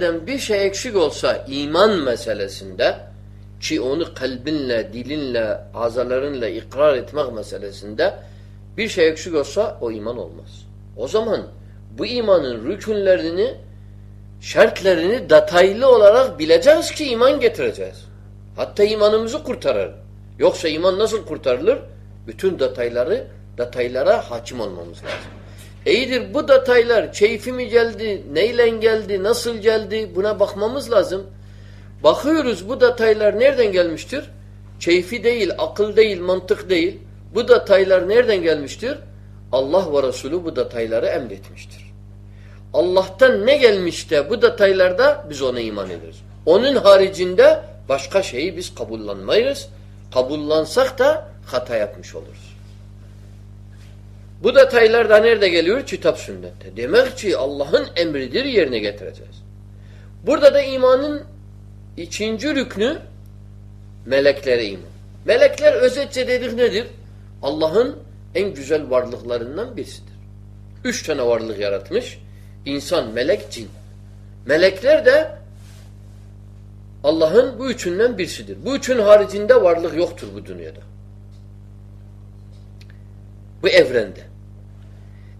bir şey eksik olsa iman meselesinde ki onu kalbinle, dilinle, azalarınla ikrar etmek meselesinde bir şey eksik olsa o iman olmaz. O zaman bu imanın rükünlerini, şartlarını detaylı olarak bileceğiz ki iman getireceğiz. Hatta imanımızı kurtarır. Yoksa iman nasıl kurtarılır? Bütün detayları, detaylara hakim olmamız lazım. İyidir bu detaylar keyfi mi geldi, neyle geldi, nasıl geldi buna bakmamız lazım. Bakıyoruz bu detaylar nereden gelmiştir? Keyfi değil, akıl değil, mantık değil. Bu detaylar nereden gelmiştir? Allah ve Resulü bu detayları emretmiştir. Allah'tan ne gelmiş de bu detaylarda biz ona iman ederiz. Onun haricinde başka şeyi biz kabullanmayız. Kabullansak da hata yapmış oluruz. Bu detaylar da nerede geliyor? Kitap sünnette. Demek ki Allah'ın emridir yerine getireceğiz. Burada da imanın ikinci rüknü meleklere iman. Melekler özetçe dedik nedir? Allah'ın en güzel varlıklarından birisidir. Üç tane varlık yaratmış. İnsan, melek, cin. Melekler de Allah'ın bu üçünden birisidir. Bu üçün haricinde varlık yoktur bu dünyada. Bu evrende.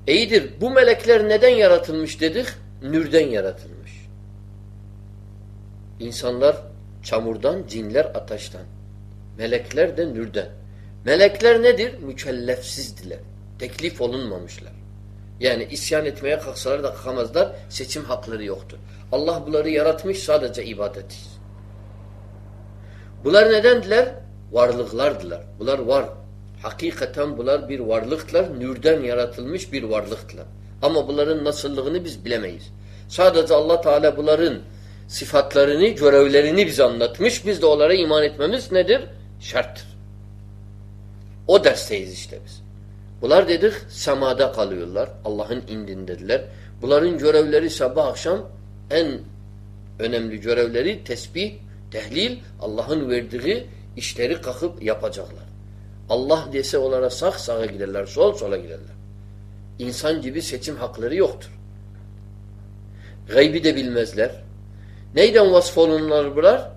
İyidir. Bu melekler neden yaratılmış dedik? Nürden yaratılmış. İnsanlar çamurdan, cinler ateşten. Melekler de nürden. Melekler nedir? Mükellefsizdiler. Teklif olunmamışlar. Yani isyan etmeye kalksalar da kalkamazlar. Seçim hakları yoktur. Allah bunları yaratmış sadece ibadetiz. Bunlar nedendiler? Varlıklardılar. Bunlar var. Hakikaten bunlar bir varlıklar. Nürden yaratılmış bir varlıklar. Ama bunların nasıllığını biz bilemeyiz. Sadece Allah Teala bunların sıfatlarını, görevlerini bize anlatmış. Biz de onlara iman etmemiz nedir? Şarttır. O dersteyiz işte biz. Bunlar dedik semada kalıyorlar. Allah'ın indindedirler. Bunların görevleri sabah akşam en önemli görevleri tesbih, tehlil, Allah'ın verdiği işleri kalkıp yapacaklar. Allah dese onlara sağ sağa giderler, sol sola giderler. İnsan gibi seçim hakları yoktur. Gaybi de bilmezler. Neyden vasf olunlar bunlar?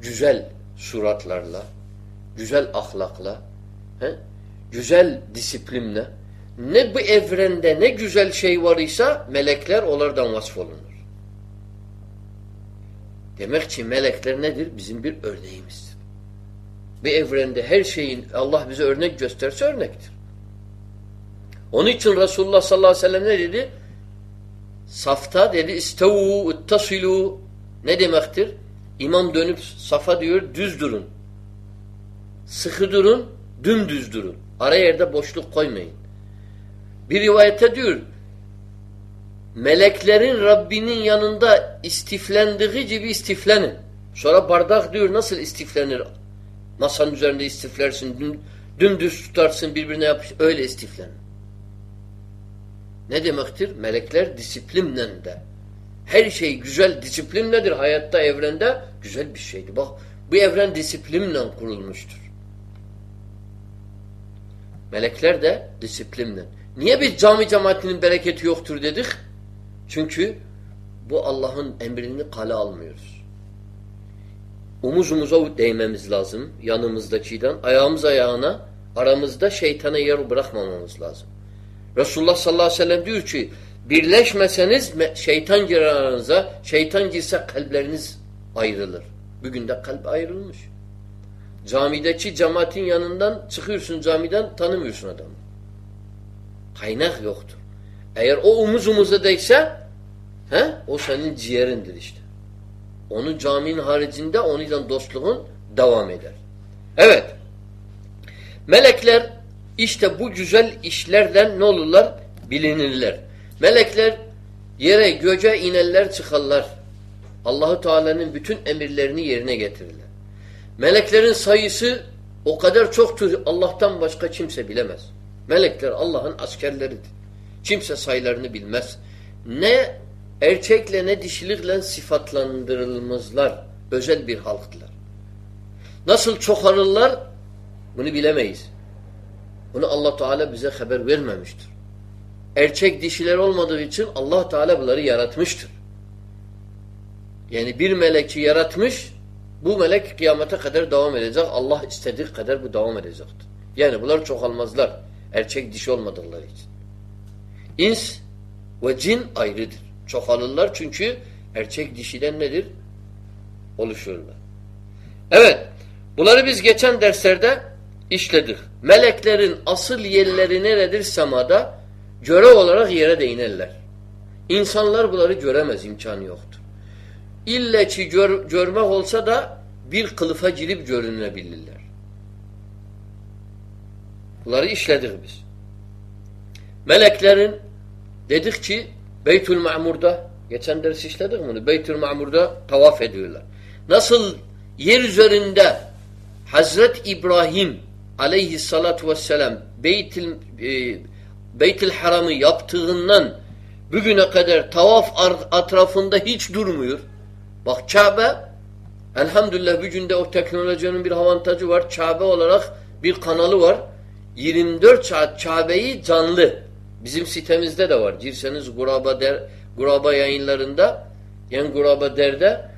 Güzel suratlarla, güzel ahlakla, he? güzel disiplinle. Ne bu evrende ne güzel şey var ise melekler onlardan vasf olunur. Demek ki melekler nedir? Bizim bir örneğimizdir. Bir evrende her şeyin Allah bize örnek gösterse örnektir. Onun için Resulullah sallallahu aleyhi ve sellem ne dedi? Safta dedi istavu ittasilu ne demektir? İmam dönüp safa diyor düz durun. Sıkı durun, dümdüz durun. Ara yerde boşluk koymayın. Bir rivayette diyor meleklerin Rabbinin yanında istiflendiği gibi istiflenin. Sonra bardak diyor nasıl istiflenir? Masanın üzerinde istiflersin, dümdüz tutarsın birbirine yapış, öyle istiflen. Ne demektir? Melekler disiplinle de. Her şey güzel disiplin nedir? Hayatta, evrende güzel bir şeydi. Bak bu evren disiplinle kurulmuştur. Melekler de disiplinle. Niye biz cami cemaatinin bereketi yoktur dedik? Çünkü bu Allah'ın emrini kale almıyoruz. Omuz omuza değmemiz lazım yanımızdakiden. Ayağımız ayağına aramızda şeytana yer bırakmamamız lazım. Resulullah sallallahu aleyhi ve sellem diyor ki birleşmeseniz şeytan girer aranıza. Şeytan girse kalpleriniz ayrılır. Bugün de kalp ayrılmış. Camideki cemaatin yanından çıkıyorsun camiden tanımıyorsun adamı. Kaynak yoktur. Eğer o omuz omuza değse he, o senin ciğerindir işte. Onun caminin haricinde onunla dostluğun devam eder. Evet. Melekler işte bu güzel işlerden ne olurlar? Bilinirler. Melekler yere göce inerler çıkarlar. Allahu Teala'nın bütün emirlerini yerine getirirler. Meleklerin sayısı o kadar çoktur Allah'tan başka kimse bilemez. Melekler Allah'ın askerleridir. Kimse sayılarını bilmez. Ne erkekle ne dişilikle sıfatlandırılmazlar. Özel bir halktılar. Nasıl çoğalırlar bunu bilemeyiz. Bunu Allah Teala bize haber vermemiştir. Erkek dişiler olmadığı için Allah Teala bunları yaratmıştır. Yani bir meleki yaratmış, bu melek kıyamete kadar devam edecek. Allah istediği kadar bu devam edecektir. Yani bunlar çoğalmazlar. Erkek dişi olmadıkları için. İns ve cin ayrıdır. Çoğalırlar çünkü erkek dişiden nedir? Oluşurlar. Evet. Bunları biz geçen derslerde işledik. Meleklerin asıl yerleri neredir semada? Görev olarak yere değinerler. İnsanlar bunları göremez, imkanı yoktur. İlle gör, görmek olsa da bir kılıfa girip görünebilirler. Bunları işledik biz. Meleklerin dedik ki Beytül Ma'mur'da geçen ders işledik bunu. Beytül Ma'mur'da tavaf ediyorlar. Nasıl yer üzerinde Hazret İbrahim aleyhissalatu vesselam Beytül, e, Beytül Haram'ı yaptığından bugüne kadar tavaf atrafında hiç durmuyor. Bak Kabe elhamdülillah bugün de o teknolojinin bir avantajı var. Kabe olarak bir kanalı var. 24 saat Kabe'yi canlı. Bizim sitemizde de var. Girseniz Guraba der, Guraba yayınlarında yani Guraba derde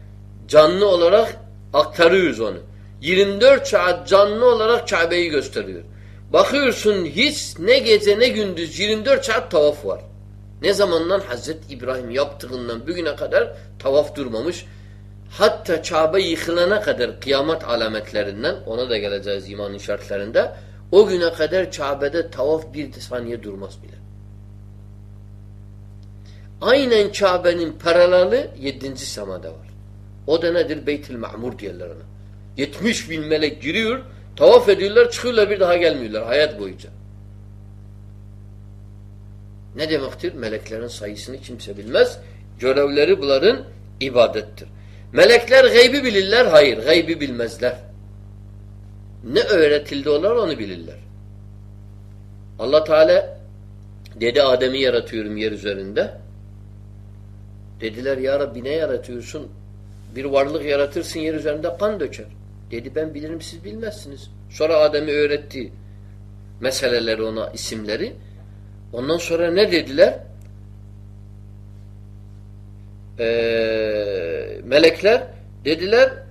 canlı olarak aktarıyoruz onu. 24 saat canlı olarak Kabe'yi gösteriyor. Bakıyorsun hiç ne gece ne gündüz 24 saat tavaf var. Ne zamandan Hazreti İbrahim yaptığından bugüne kadar tavaf durmamış. Hatta Kabe yıkılana kadar kıyamet alametlerinden ona da geleceğiz imanın şartlarında o güne kadar Kabe'de tavaf bir saniye durmaz bile. Aynen Kabe'nin paraleli yedinci semada var. O da nedir? Beytül Ma'mur diyorlar ona. 70 bin melek giriyor, tavaf ediyorlar, çıkıyorlar bir daha gelmiyorlar hayat boyunca. Ne demektir? Meleklerin sayısını kimse bilmez. Görevleri bunların ibadettir. Melekler gaybi bilirler. Hayır, gaybi bilmezler. Ne öğretildi onlar onu bilirler. Allah Teala dedi Adem'i yaratıyorum yer üzerinde. Dediler ya Rabbi ne yaratıyorsun? Bir varlık yaratırsın yer üzerinde kan döker. Dedi ben bilirim siz bilmezsiniz. Sonra Adem'i öğretti meseleleri ona isimleri. Ondan sonra ne dediler? Ee, melekler dediler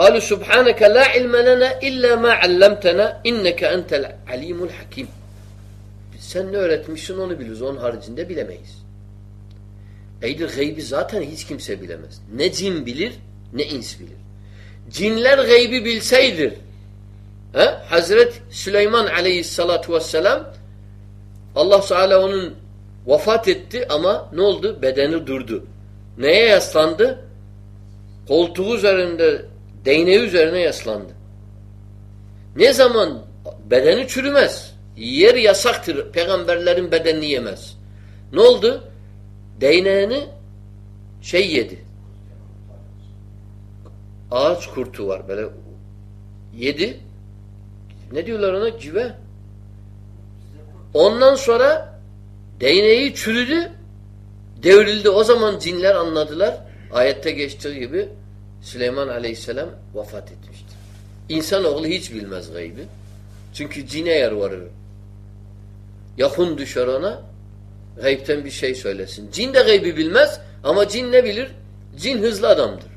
قالوا سبحانك لا علم لنا إلا ما علمتنا إنك أنت العليم الحكيم sen ne öğretmişsin onu biliriz. Onun haricinde bilemeyiz. Eydir gaybi zaten hiç kimse bilemez. Ne cin bilir ne ins bilir. Cinler gaybi bilseydir he? Hazret Süleyman aleyhissalatu vesselam Allah Teala onun vefat etti ama ne oldu? Bedeni durdu. Neye yaslandı? Koltuğu üzerinde değneği üzerine yaslandı. Ne zaman bedeni çürümez. Yer yasaktır. Peygamberlerin bedenini yemez. Ne oldu? Değneğini şey yedi. Ağaç kurtu var böyle yedi. Ne diyorlar ona? Cive. Ondan sonra değneği çürüdü devrildi. O zaman cinler anladılar. Ayette geçtiği gibi Süleyman aleyhisselam vefat etmiştir. İnsanoğlu hiç bilmez gaybi. Çünkü cine yer varır. Yakın düşer ona gaybten bir şey söylesin. Cin de gaybi bilmez ama cin ne bilir? Cin hızlı adamdır.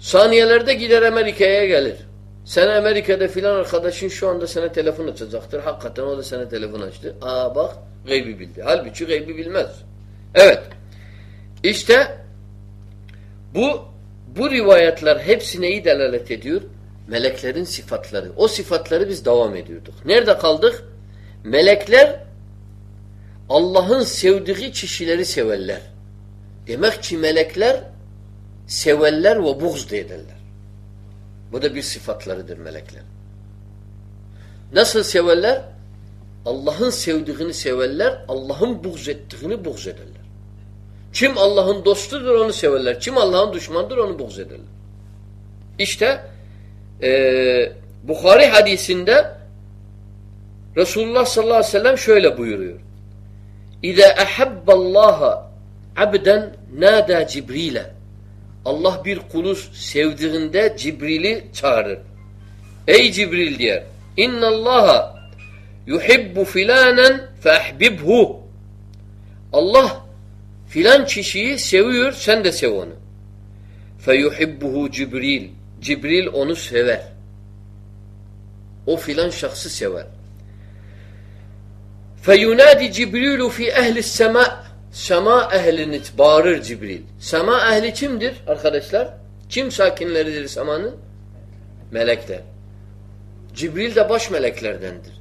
Saniyelerde gider Amerika'ya gelir. Sen Amerika'da filan arkadaşın şu anda sana telefon açacaktır. Hakikaten o da sana telefon açtı. Aa bak gaybi bildi. Halbuki gaybi bilmez. Evet. İşte bu bu rivayetler hepsi neyi delalet ediyor? Meleklerin sıfatları. O sıfatları biz devam ediyorduk. Nerede kaldık? Melekler Allah'ın sevdiği kişileri severler. Demek ki melekler severler ve buğz ederler. Bu da bir sıfatlarıdır melekler. Nasıl severler? Allah'ın sevdiğini severler, Allah'ın buğz ettiğini buğz ederler. Kim Allah'ın dostudur onu severler. Kim Allah'ın düşmanıdır onu buğz ederler. İşte e, Bukhari hadisinde Resulullah sallallahu aleyhi ve sellem şöyle buyuruyor. İza ahabballaha abden nada Cibril'e Allah bir kulu sevdiğinde Cibril'i çağırır. Ey Cibril diyer. İnnallaha yuhibbu filanen fehbibhu. Allah Filan kişiyi seviyor, sen de sev onu. Feyuhibbuhu Cibril. Cibril onu sever. O filan şahsı sever. Feyunadi Cibrilu fi ehli sema. Sema ehlini bağırır Cibril. Sema ehli kimdir arkadaşlar? Kim sakinleridir semanın? Melekler. Cibril de baş meleklerdendir.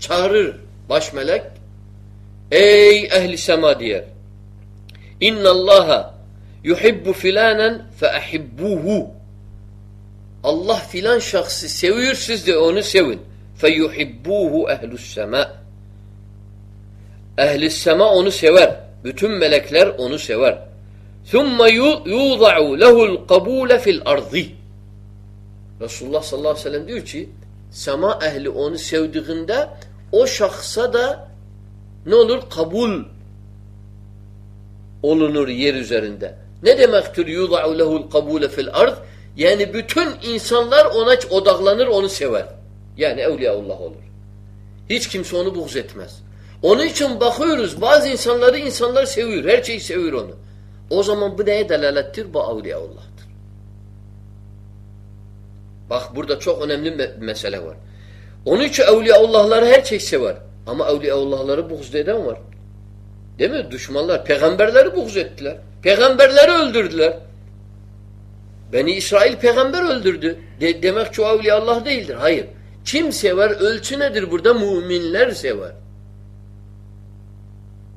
Çağırır baş melek. Ey ehli sema diyer. İnna Allaha yuhibbu filanen fe ahibbuhu. Allah filan şahsı seviyor siz de onu sevin. Fe yuhibbuhu ehlus sema. Ehli sema onu sever. Bütün melekler onu sever. ثُمَّ يُوضَعُ لَهُ الْقَبُولَ fil الْأَرْضِ Resulullah sallallahu aleyhi ve sellem diyor ki sema ehli onu sevdiğinde o şahsa da ne olur? Kabul olunur yer üzerinde. Ne demektir yuda'u lehul kabule fil ard? Yani bütün insanlar ona odaklanır, onu sever. Yani evliyaullah olur. Hiç kimse onu buğz etmez. Onun için bakıyoruz bazı insanları insanlar seviyor. Her şeyi seviyor onu. O zaman bu neye delalettir? Bu evliyaullah'tır. Bak burada çok önemli bir mesele var. Onun için evliyaullahları her şey sever. Ama evliyaullahları buğz eden var. Değil mi? Düşmanlar. Peygamberleri buğz ettiler. Peygamberleri öldürdüler. Beni İsrail peygamber öldürdü. De demek ki o Allah değildir. Hayır. Kim sever? Ölçü nedir burada? Müminler sever.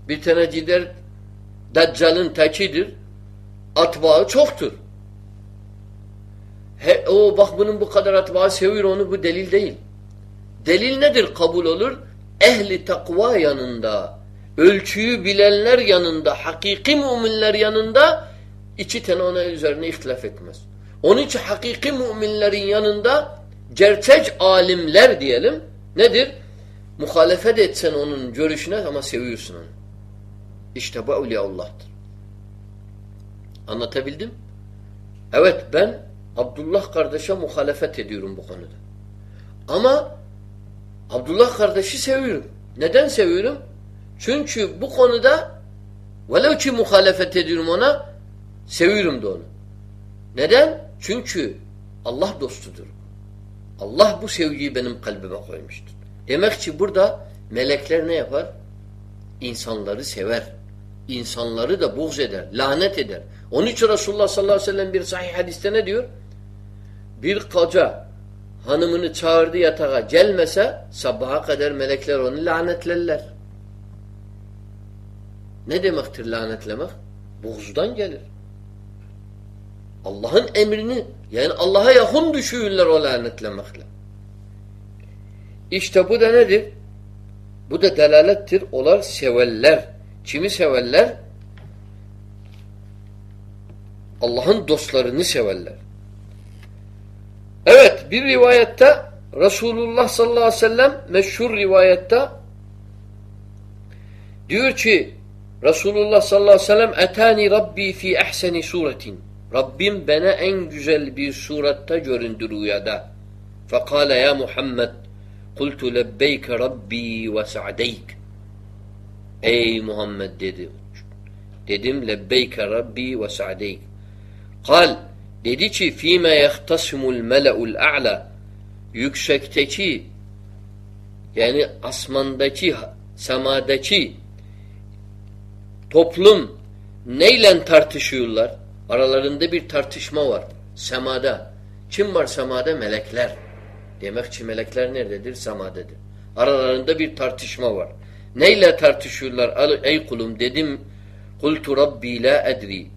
Bir tane gider Deccal'ın tekidir. Atbağı çoktur. He, o bak bunun bu kadar atbağı seviyor onu bu delil değil. Delil nedir kabul olur? Ehli takva yanında, ölçüyü bilenler yanında, hakiki müminler yanında iki tane ona üzerine ihtilaf etmez. Onun için hakiki müminlerin yanında gerçek alimler diyelim nedir? Muhalefet etsen onun görüşüne ama seviyorsun onu. İşte bu Allah'tır. Anlatabildim? Evet ben Abdullah kardeşe muhalefet ediyorum bu konuda. Ama Abdullah kardeşi seviyorum. Neden seviyorum? Çünkü bu konuda velev ki muhalefet ediyorum ona seviyorum da onu. Neden? Çünkü Allah dostudur. Allah bu sevgiyi benim kalbime koymuştur. Demek ki burada melekler ne yapar? İnsanları sever. İnsanları da buğz eder, lanet eder. Onun için Resulullah sallallahu aleyhi ve sellem bir sahih hadiste ne diyor? Bir koca hanımını çağırdı yatağa gelmese sabaha kadar melekler onu lanetlerler. Ne demektir lanetlemek? Buğzdan gelir. Allah'ın emrini yani Allah'a yakın düşüyorlar o lanetlemekle. İşte bu da nedir? Bu da delalettir. Olar seveller. Kimi severler? Allah'ın dostlarını severler. Evet bir rivayette Resulullah sallallahu aleyhi ve sellem meşhur rivayette diyor ki Resulullah sallallahu aleyhi ve sellem etani Rabbi fi ehseni suretin Rabbim bana en güzel bir surette göründü rüyada. Fekale ya Muhammed kultu lebbeyke Rabbi ve sa'deyk Ey Muhammed dedi. Dedim lebbeyke Rabbi ve sa'deyk. Kal dedi ki fîme yehtasimul mele'ul a'la yüksekteki yani asmandaki semadaki toplum neyle tartışıyorlar? Aralarında bir tartışma var. Semada. Kim var semada? Melekler. Demek ki melekler nerededir? Semadedir. Aralarında bir tartışma var. Neyle tartışıyorlar? Ey kulum dedim kultu rabbi la edri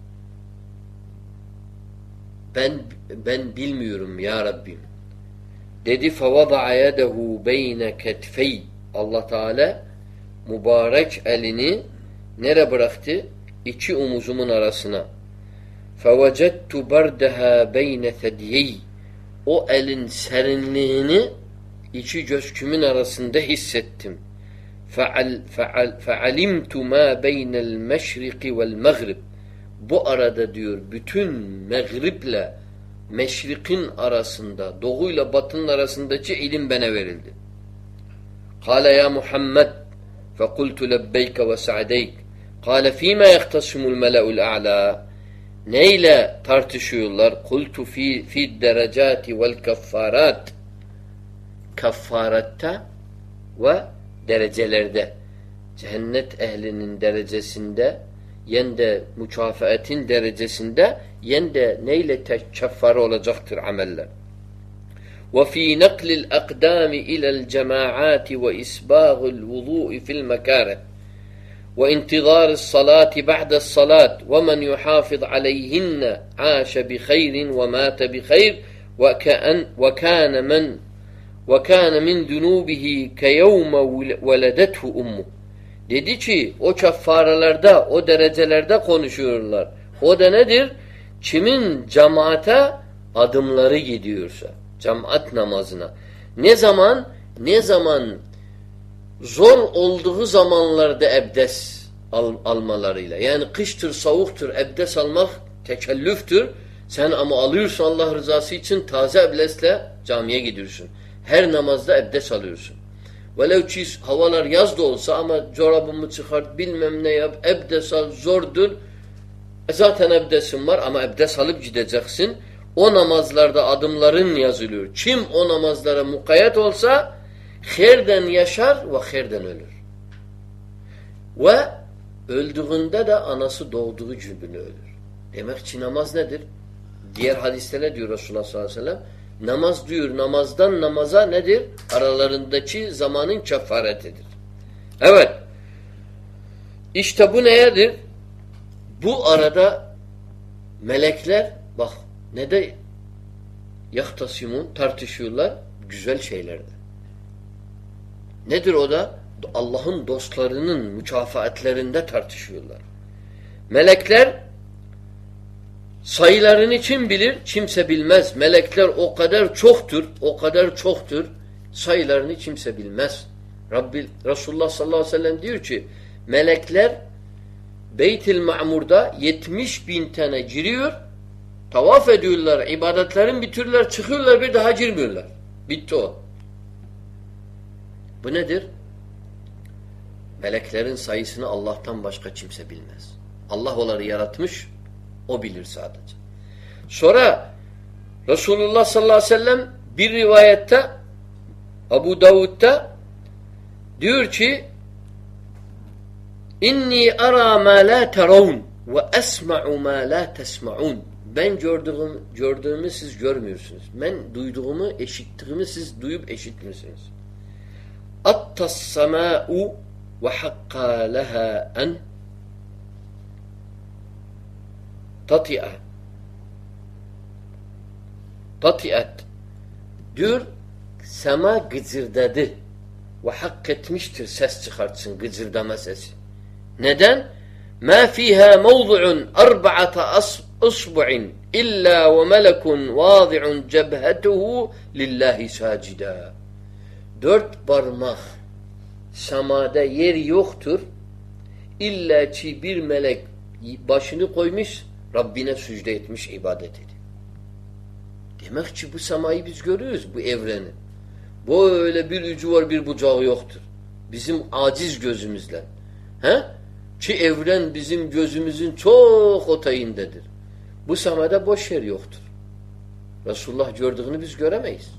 ben ben bilmiyorum ya Rabbim. Dedi fevada'a yedehu beyne ketfey. Allah Teala mübarek elini nere bıraktı? İki omuzumun arasına. Fevecettu berdeha beyne thediyey. O elin serinliğini iki göz arasında hissettim.'' فَعَلْ فَعَلْ فَعَلِمْتُ مَا بَيْنَ الْمَشْرِقِ وَالْمَغْرِبِ Bu arada diyor bütün Meğrib'le Meşrik'in arasında, doğuyla batının arasındaki ilim bana verildi. Kale ya Muhammed فَقُلْتُ لَبَّيْكَ وَسَعْدَيْكَ Kale fîme yehtasimul mele'ul a'lâ Neyle tartışıyorlar? Kultu fi, fi derecati vel kaffarat Kaffaratta ve derecelerde cennet ehlinin derecesinde yen de mükafaetin derecesinde yen de neyle tekeffare olacaktır ameller. وفي نقل الأقدام إلى الجماعات وإسباغ الوضوء في المكاره وانتظار الصلاة بعد الصلاة ومن يحافظ عليهن عاش بخير ومات بخير وكأن وكان من وكان من ذنوبه كيوم ولدته أمه Dedi ki o keffarelerde, o derecelerde konuşuyorlar. O da nedir? Kimin cemaate adımları gidiyorsa. Cemaat namazına. Ne zaman? Ne zaman zor olduğu zamanlarda ebdes al, almalarıyla. Yani kıştır, soğuktur, ebdes almak tekellüftür. Sen ama alıyorsun Allah rızası için taze ebdesle camiye gidiyorsun. Her namazda ebdes alıyorsun. Velev ki havalar yaz da olsa ama çorabımı çıkart bilmem ne yap ebdes al zordur. E zaten ebdesin var ama ebdes alıp gideceksin. O namazlarda adımların yazılıyor. Kim o namazlara mukayyet olsa herden yaşar ve herden ölür. Ve öldüğünde de anası doğduğu gibi ölür. Demek ki namaz nedir? Diğer hadiste ne diyor Resulullah sallallahu aleyhi ve sellem? Namaz diyor namazdan namaza nedir? Aralarındaki zamanın kefaretidir. Evet. İşte bu nedir? Bu arada melekler bak ne de yahtasimun tartışıyorlar güzel şeylerde. Nedir o da? Allah'ın dostlarının mükafatlerinde tartışıyorlar. Melekler sayılarını kim bilir? Kimse bilmez. Melekler o kadar çoktur, o kadar çoktur. Sayılarını kimse bilmez. Rabbi Resulullah sallallahu aleyhi ve sellem diyor ki melekler Beytil Ma'mur'da 70 bin tane giriyor Tavaf ediyorlar, ibadetlerin bitirler, çıkıyorlar bir daha girmiyorlar. Bitti o. Bu nedir? Meleklerin sayısını Allah'tan başka kimse bilmez. Allah onları yaratmış, o bilir sadece. Sonra Resulullah sallallahu aleyhi ve sellem bir rivayette Abu Davud'da diyor ki İnni ara ma la teravun ve esma'u ma la tesma'un ben gördüğüm, gördüğümü siz görmüyorsunuz. Ben duyduğumu, eşittiğimi siz duyup eşitmiyorsunuz. Attas semâ'u ve hakka leha en tati'a tati'at diyor sema gıcırdadı ve hak etmiştir ses çıkartsın gıcırdama sesi. Neden? Ma mevdu'un arba'ata asb usbu'in illa ve melekun vâzi'un cebhetuhu lillahi sacida. Dört parmak semada yer yoktur. İlla ki bir melek başını koymuş, Rabbine sücde etmiş, ibadet ediyor. Demek ki bu semayı biz görüyoruz, bu evreni. Bu öyle bir ucu var, bir bucağı yoktur. Bizim aciz gözümüzle. He? Ki evren bizim gözümüzün çok otayındadır. Bu semada boş yer yoktur. Resulullah gördüğünü biz göremeyiz.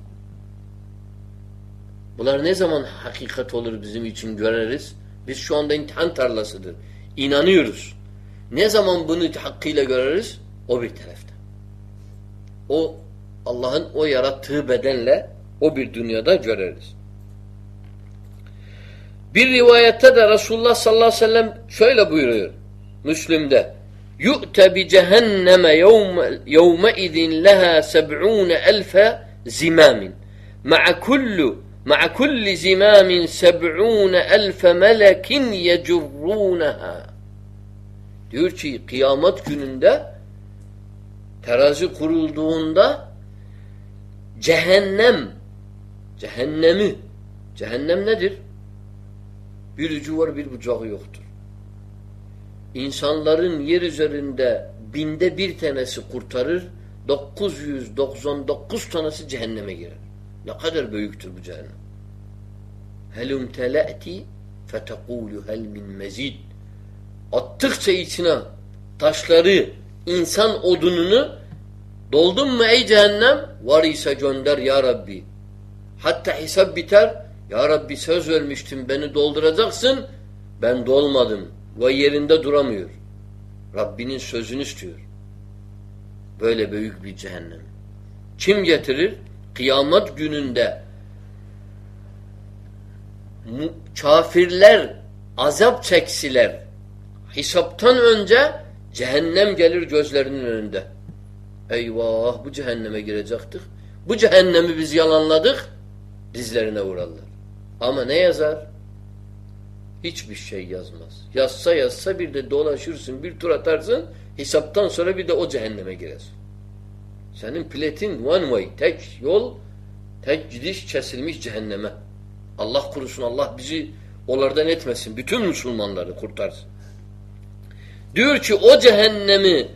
Bunlar ne zaman hakikat olur bizim için göreriz? Biz şu anda imtihan tarlasıdır. İnanıyoruz. Ne zaman bunu hakkıyla görürüz? O bir tarafta. O Allah'ın o yarattığı bedenle o bir dünyada görürüz. Bir rivayette de Resulullah sallallahu aleyhi ve sellem şöyle buyuruyor. Müslüm'de yu'te bi cehenneme yevme izin leha seb'ûne elfe zimâmin ma'a kullu ma'a kulli zimâmin seb'ûne elfe Diyor ki kıyamet gününde terazi kurulduğunda cehennem cehennemi cehennem nedir? Bir ucu var bir bucağı yoktur insanların yer üzerinde binde bir tanesi kurtarır, 999 tanesi cehenneme girer. Ne kadar büyüktür bu cehennem. Helum telati fetekulu hel min mezid. Attıkça içine taşları, insan odununu doldun mu ey cehennem? Var ise gönder ya Rabbi. Hatta hesap biter. Ya Rabbi söz vermiştin beni dolduracaksın. Ben dolmadım. Ve yerinde duramıyor. Rabbinin sözünü istiyor. Böyle büyük bir cehennem. Kim getirir? Kıyamet gününde kafirler azap çeksiler. Hesaptan önce cehennem gelir gözlerinin önünde. Eyvah bu cehenneme girecektik. Bu cehennemi biz yalanladık. Dizlerine vurarlar. Ama ne yazar? Hiçbir şey yazmaz. Yazsa yazsa bir de dolaşırsın, bir tur atarsın, hesaptan sonra bir de o cehenneme girersin. Senin platin one way, tek yol, tek gidiş kesilmiş cehenneme. Allah kurusun, Allah bizi onlardan etmesin. Bütün Müslümanları kurtarsın. Diyor ki o cehennemi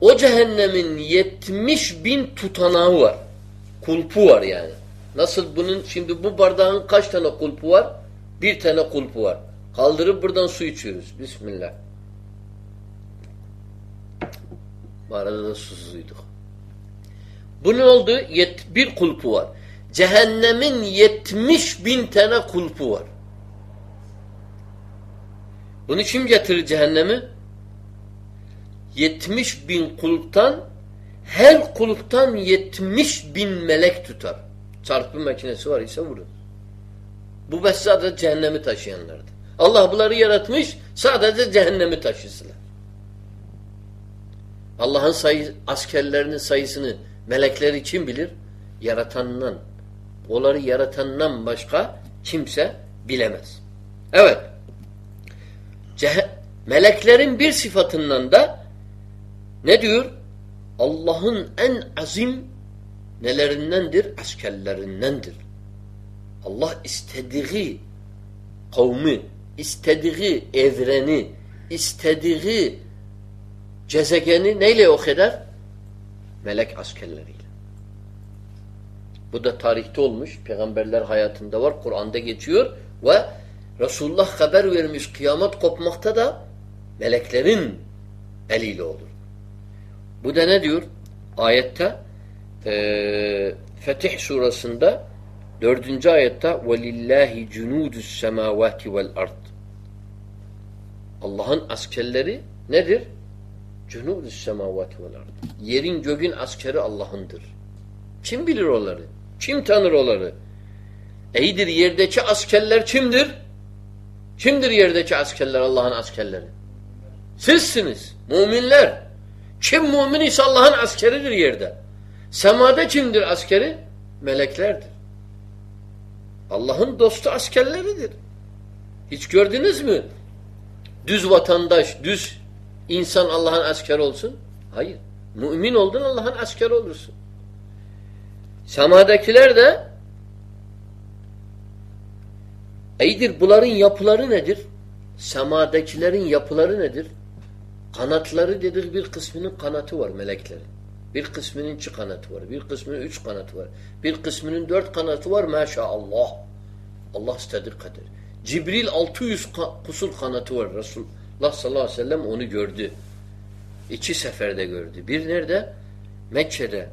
o cehennemin yetmiş bin tutanağı var. Kulpu var yani. Nasıl bunun şimdi bu bardağın kaç tane kulpu var? Bir tane kulpu var. Kaldırıp buradan su içiyoruz. Bismillah. Bu arada da susuzluyduk. Bu ne oldu? Yet, bir kulpu var. Cehennemin yetmiş bin tane kulpu var. Bunu kim getirir cehennemi? Yetmiş bin kulptan her kulptan yetmiş bin melek tutar. Çarpı makinesi var ise vurun. Bu bes sadece cehennemi taşıyanlardır. Allah bunları yaratmış sadece cehennemi taşısılar. Allah'ın sayı, askerlerinin sayısını melekleri kim bilir? Yaratandan. Onları yaratandan başka kimse bilemez. Evet. Meleklerin bir sıfatından da ne diyor? Allah'ın en azim nelerindendir? Askerlerindendir. Allah istediği kavmi, istediği evreni, istediği gezegeni neyle yok eder? Melek askerleriyle. Bu da tarihte olmuş. Peygamberler hayatında var. Kur'an'da geçiyor ve Resulullah haber vermiş kıyamet kopmakta da meleklerin eliyle olur. Bu da ne diyor? Ayette e, Fetih surasında dördüncü ayette وَلِلَّهِ جُنُودُ السَّمَاوَاتِ وَالْاَرْضِ Allah'ın askerleri nedir? جُنُودُ السَّمَاوَاتِ وَالْاَرْضِ Yerin göğün askeri Allah'ındır. Kim bilir onları? Kim tanır onları? İyidir yerdeki askerler kimdir? Kimdir yerdeki askerler Allah'ın askerleri? Sizsiniz. Müminler. Kim mümin ise Allah'ın askeridir yerde. Semada kimdir askeri? Meleklerdir. Allah'ın dostu askerleridir. Hiç gördünüz mü? Düz vatandaş, düz insan Allah'ın askeri olsun. Hayır. Mümin oldun Allah'ın askeri olursun. Semadakiler de iyidir bunların yapıları nedir? Semadakilerin yapıları nedir? Kanatları dedik bir kısmının kanatı var meleklerin. Bir kısmının iki kanatı var. Bir kısmının üç kanatı var. Bir kısmının dört kanatı var. Maşallah. Allah istedir kader. Cibril 600 kusur kanatı var. Resulullah sallallahu aleyhi ve sellem onu gördü. İki seferde gördü. Bir nerede? Mekke'de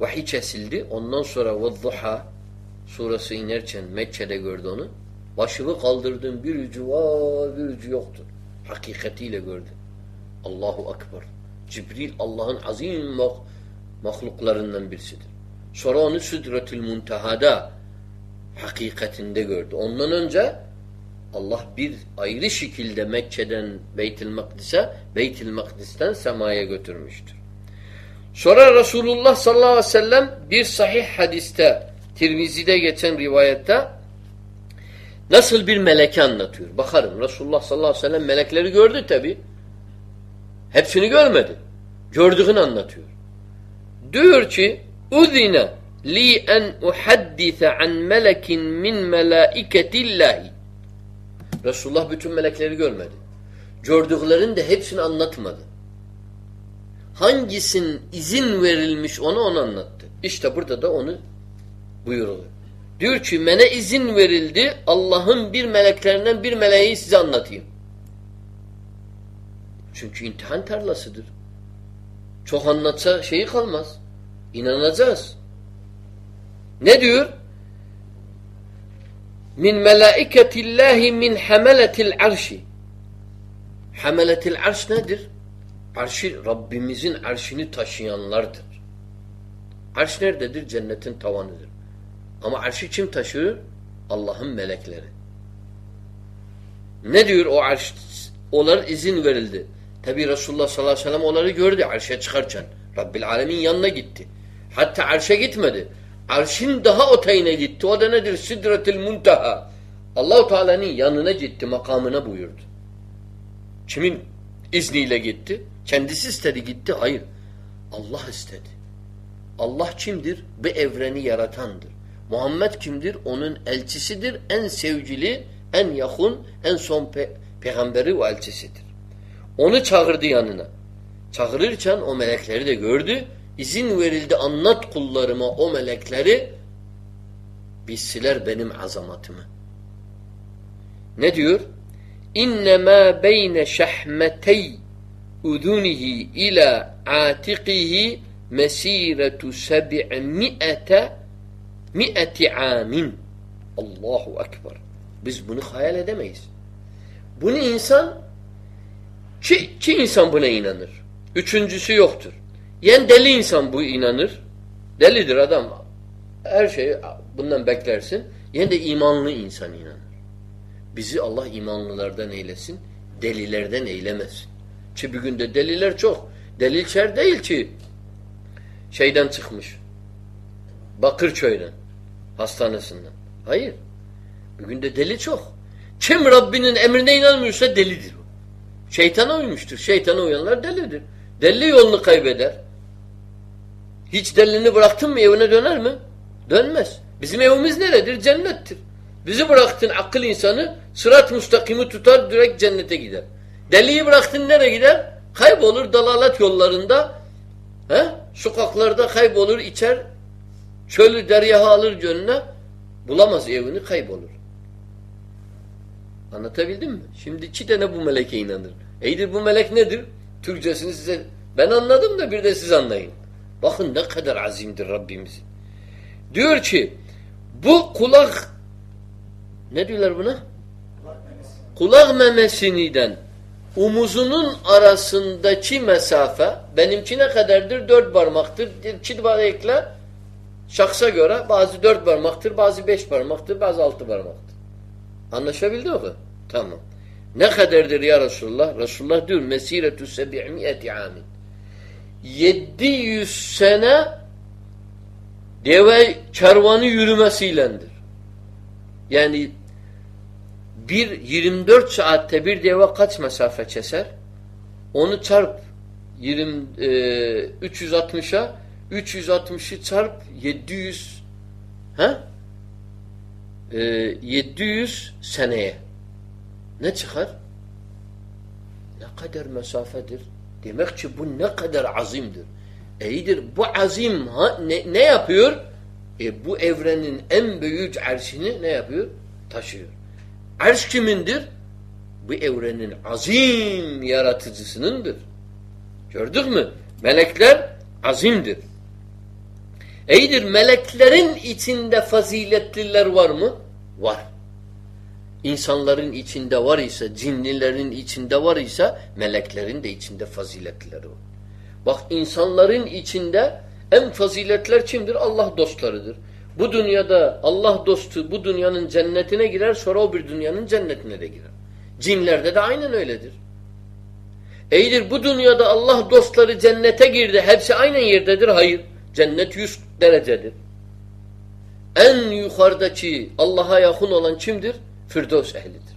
vahiy kesildi. Ondan sonra Vazzuha surası inerken Mekke'de gördü onu. Başımı kaldırdım. Bir ucu var, bir ucu yoktu. Hakikatiyle gördü. Allahu Akbar. Cibril Allah'ın azim mahluklarından birisidir. Sonra onu Südretül Munteha'da hakikatinde gördü. Ondan önce Allah bir ayrı şekilde Mekke'den Beytül Makdis'e, Beytül Makdis'ten semaya götürmüştür. Sonra Resulullah sallallahu aleyhi ve sellem bir sahih hadiste Tirmizi'de geçen rivayette nasıl bir meleke anlatıyor. Bakarım Resulullah sallallahu aleyhi ve sellem melekleri gördü tabi. Hepsini görmedi. Gördüğünü anlatıyor. Diyor ki Uzine li en uhaddise an melekin min melaiketillahi Resulullah bütün melekleri görmedi. Gördüklerini de hepsini anlatmadı. Hangisinin izin verilmiş ona onu anlattı. İşte burada da onu buyurdu. Diyor ki mene izin verildi Allah'ın bir meleklerinden bir meleği size anlatayım. Çünkü imtihan tarlasıdır. Çok anlatsa şeyi kalmaz. İnanacağız. Ne diyor? Min melaiketillahi min hameletil arşi. Hameletil arş nedir? Arşi Rabbimizin arşini taşıyanlardır. Arş nerededir? Cennetin tavanıdır. Ama arşı kim taşır? Allah'ın melekleri. Ne diyor o arş? Onlar izin verildi. Tabi Resulullah sallallahu aleyhi ve sellem onları gördü arşa çıkarken. Rabbil alemin yanına gitti. Hatta arşa gitmedi. Arşın daha öteyine gitti. O da nedir? Sidretil muntaha. Allahu Teala'nın yanına gitti, makamına buyurdu. Kimin izniyle gitti? Kendisi istedi gitti. Hayır. Allah istedi. Allah kimdir? Bu evreni yaratandır. Muhammed kimdir? Onun elçisidir. En sevgili, en yakın, en son pe peygamberi ve elçisidir. Onu çağırdı yanına. Çağırırken o melekleri de gördü. İzin verildi anlat kullarıma o melekleri bilsiler benim azamatımı. Ne diyor? İnnemâ beyne şehmetey udunihi ila atikihi mesiretu seb'mi'ete mi'eti amin. Allahu Ekber. Biz bunu hayal edemeyiz. Bunu insan ki, ki insan buna inanır. Üçüncüsü yoktur. Yen deli insan bu inanır. Delidir adam. Her şeyi bundan beklersin. Yen de imanlı insan inanır. Bizi Allah imanlılardan eylesin. Delilerden eylemesin. Ki bir günde deliler çok. Delilçer değil ki şeyden çıkmış. Bakırköy'den. Hastanesinden. Hayır. Bugün de deli çok. Kim Rabbinin emrine inanmıyorsa delidir o. Şeytana uymuştur. Şeytana uyanlar delidir. Deli yolunu kaybeder. Hiç delini bıraktın mı evine döner mi? Dönmez. Bizim evimiz neredir? Cennettir. Bizi bıraktın akıl insanı sırat müstakimi tutar direkt cennete gider. Deliyi bıraktın nereye gider? Kaybolur dalalet yollarında he? sokaklarda kaybolur içer çölü deryaha alır gönlüne bulamaz evini kaybolur. Anlatabildim mi? Şimdi iki tane bu meleke inanır. Eydir bu melek nedir? Türkçesini size ben anladım da bir de siz anlayın. Bakın ne kadar azimdir Rabbimiz. Diyor ki bu kulak ne diyorlar buna? Kulak memesininden omuzunun arasındaki mesafe benimki ne kadardır? Dört parmaktır. Çiğ ekle şahsa göre bazı dört parmaktır, bazı beş parmaktır, bazı altı parmaktır. Anlaşabildi mi? Tamam. Ne kadardır ya Resulullah? Resulullah diyor mesiretü sebi'miyeti amin. 700 sene deve kervanı yürümesiylendir. Yani bir 24 saatte bir deve kaç mesafe keser? Onu çarp 20 e, 360'a 360'ı çarp 700 ha? E, 700 seneye. Ne çıkar? Ne kadar mesafedir? Demek ki bu ne kadar azimdir. İyidir. Bu azim ha, ne, ne yapıyor? E, bu evrenin en büyük arşini ne yapıyor? Taşıyor. Arş kimindir? Bu evrenin azim yaratıcısınındır. Gördük mü? Melekler azimdir. İyidir. Meleklerin içinde faziletliler var mı? Var. İnsanların içinde var ise, cinlilerin içinde var ise, meleklerin de içinde faziletlileri var. Bak insanların içinde en faziletler kimdir? Allah dostlarıdır. Bu dünyada Allah dostu bu dünyanın cennetine girer sonra o bir dünyanın cennetine de girer. Cinlerde de aynen öyledir. Eydir bu dünyada Allah dostları cennete girdi. Hepsi aynen yerdedir. Hayır. Cennet yüz derecedir. En yukarıdaki Allah'a yakın olan kimdir? Firdevs ehlidir.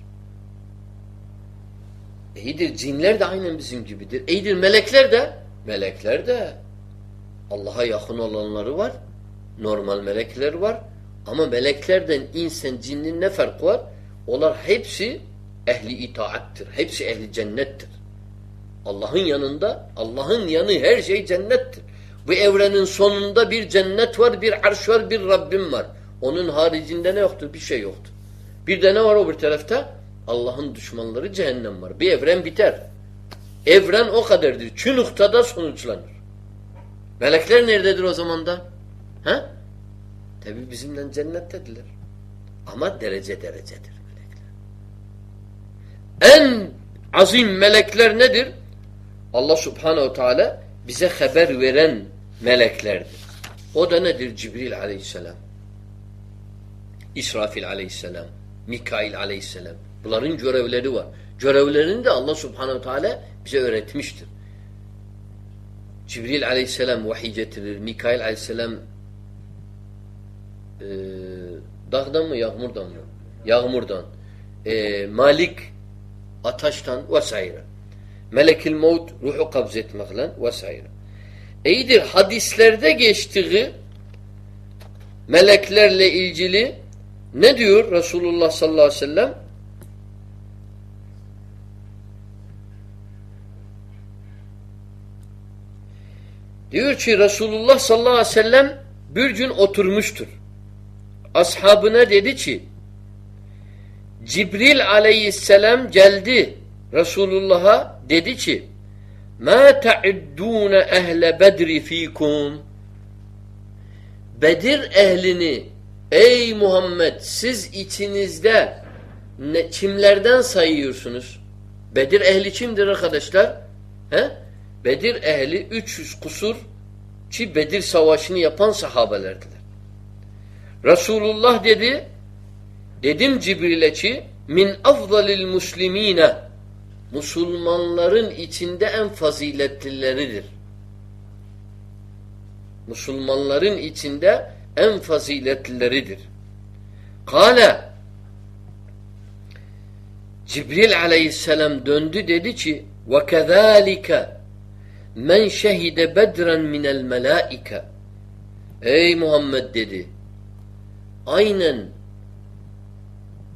İyidir cinler de aynen bizim gibidir. İyidir melekler de melekler de Allah'a yakın olanları var. Normal melekler var. Ama meleklerden insan cinnin ne farkı var? Onlar hepsi ehli itaattir. Hepsi ehli cennettir. Allah'ın yanında Allah'ın yanı her şey cennettir. Bu evrenin sonunda bir cennet var, bir arş var, bir Rabbim var. Onun haricinde ne yoktur? Bir şey yoktur. Bir de ne var o bir tarafta? Allah'ın düşmanları cehennem var. Bir evren biter. Evren o kadardır. Şu noktada sonuçlanır. Melekler nerededir o zaman da? He? Tabi bizimle cennettediler. Ama derece derecedir melekler. En azim melekler nedir? Allah subhanehu teala bize haber veren meleklerdir. O da nedir? Cibril aleyhisselam. İsrafil aleyhisselam. Mikail aleyhisselam. Bunların görevleri var. Görevlerini de Allah subhanehu teala bize öğretmiştir. Cibril aleyhisselam vahiy getirir. Mikail aleyhisselam e, dağdan mı yağmurdan mı? Yağmurdan. E, Malik ataştan vesaire. Melekil mevt ruhu kabz etmekle vesaire. İyidir hadislerde geçtiği meleklerle ilgili ne diyor Resulullah sallallahu aleyhi ve sellem? Diyor ki Resulullah sallallahu aleyhi ve sellem bir gün oturmuştur. Ashabına dedi ki Cibril aleyhisselam geldi Resulullah'a dedi ki مَا تَعِدُّونَ اَهْلَ بَدْرِ ف۪يكُمْ Bedir ehlini ey Muhammed siz içinizde ne, kimlerden sayıyorsunuz? Bedir ehli kimdir arkadaşlar? He? Bedir ehli 300 kusur ki Bedir savaşını yapan sahabelerdiler. Resulullah dedi dedim Cibril'e ki min afzalil muslimine Müslümanların içinde en faziletlileridir. Müslümanların içinde en faziletlileridir. Kale Cibril aleyhisselam döndü dedi ki وَكَذَٰلِكَ men şehide bedren minel melaike Ey Muhammed dedi. Aynen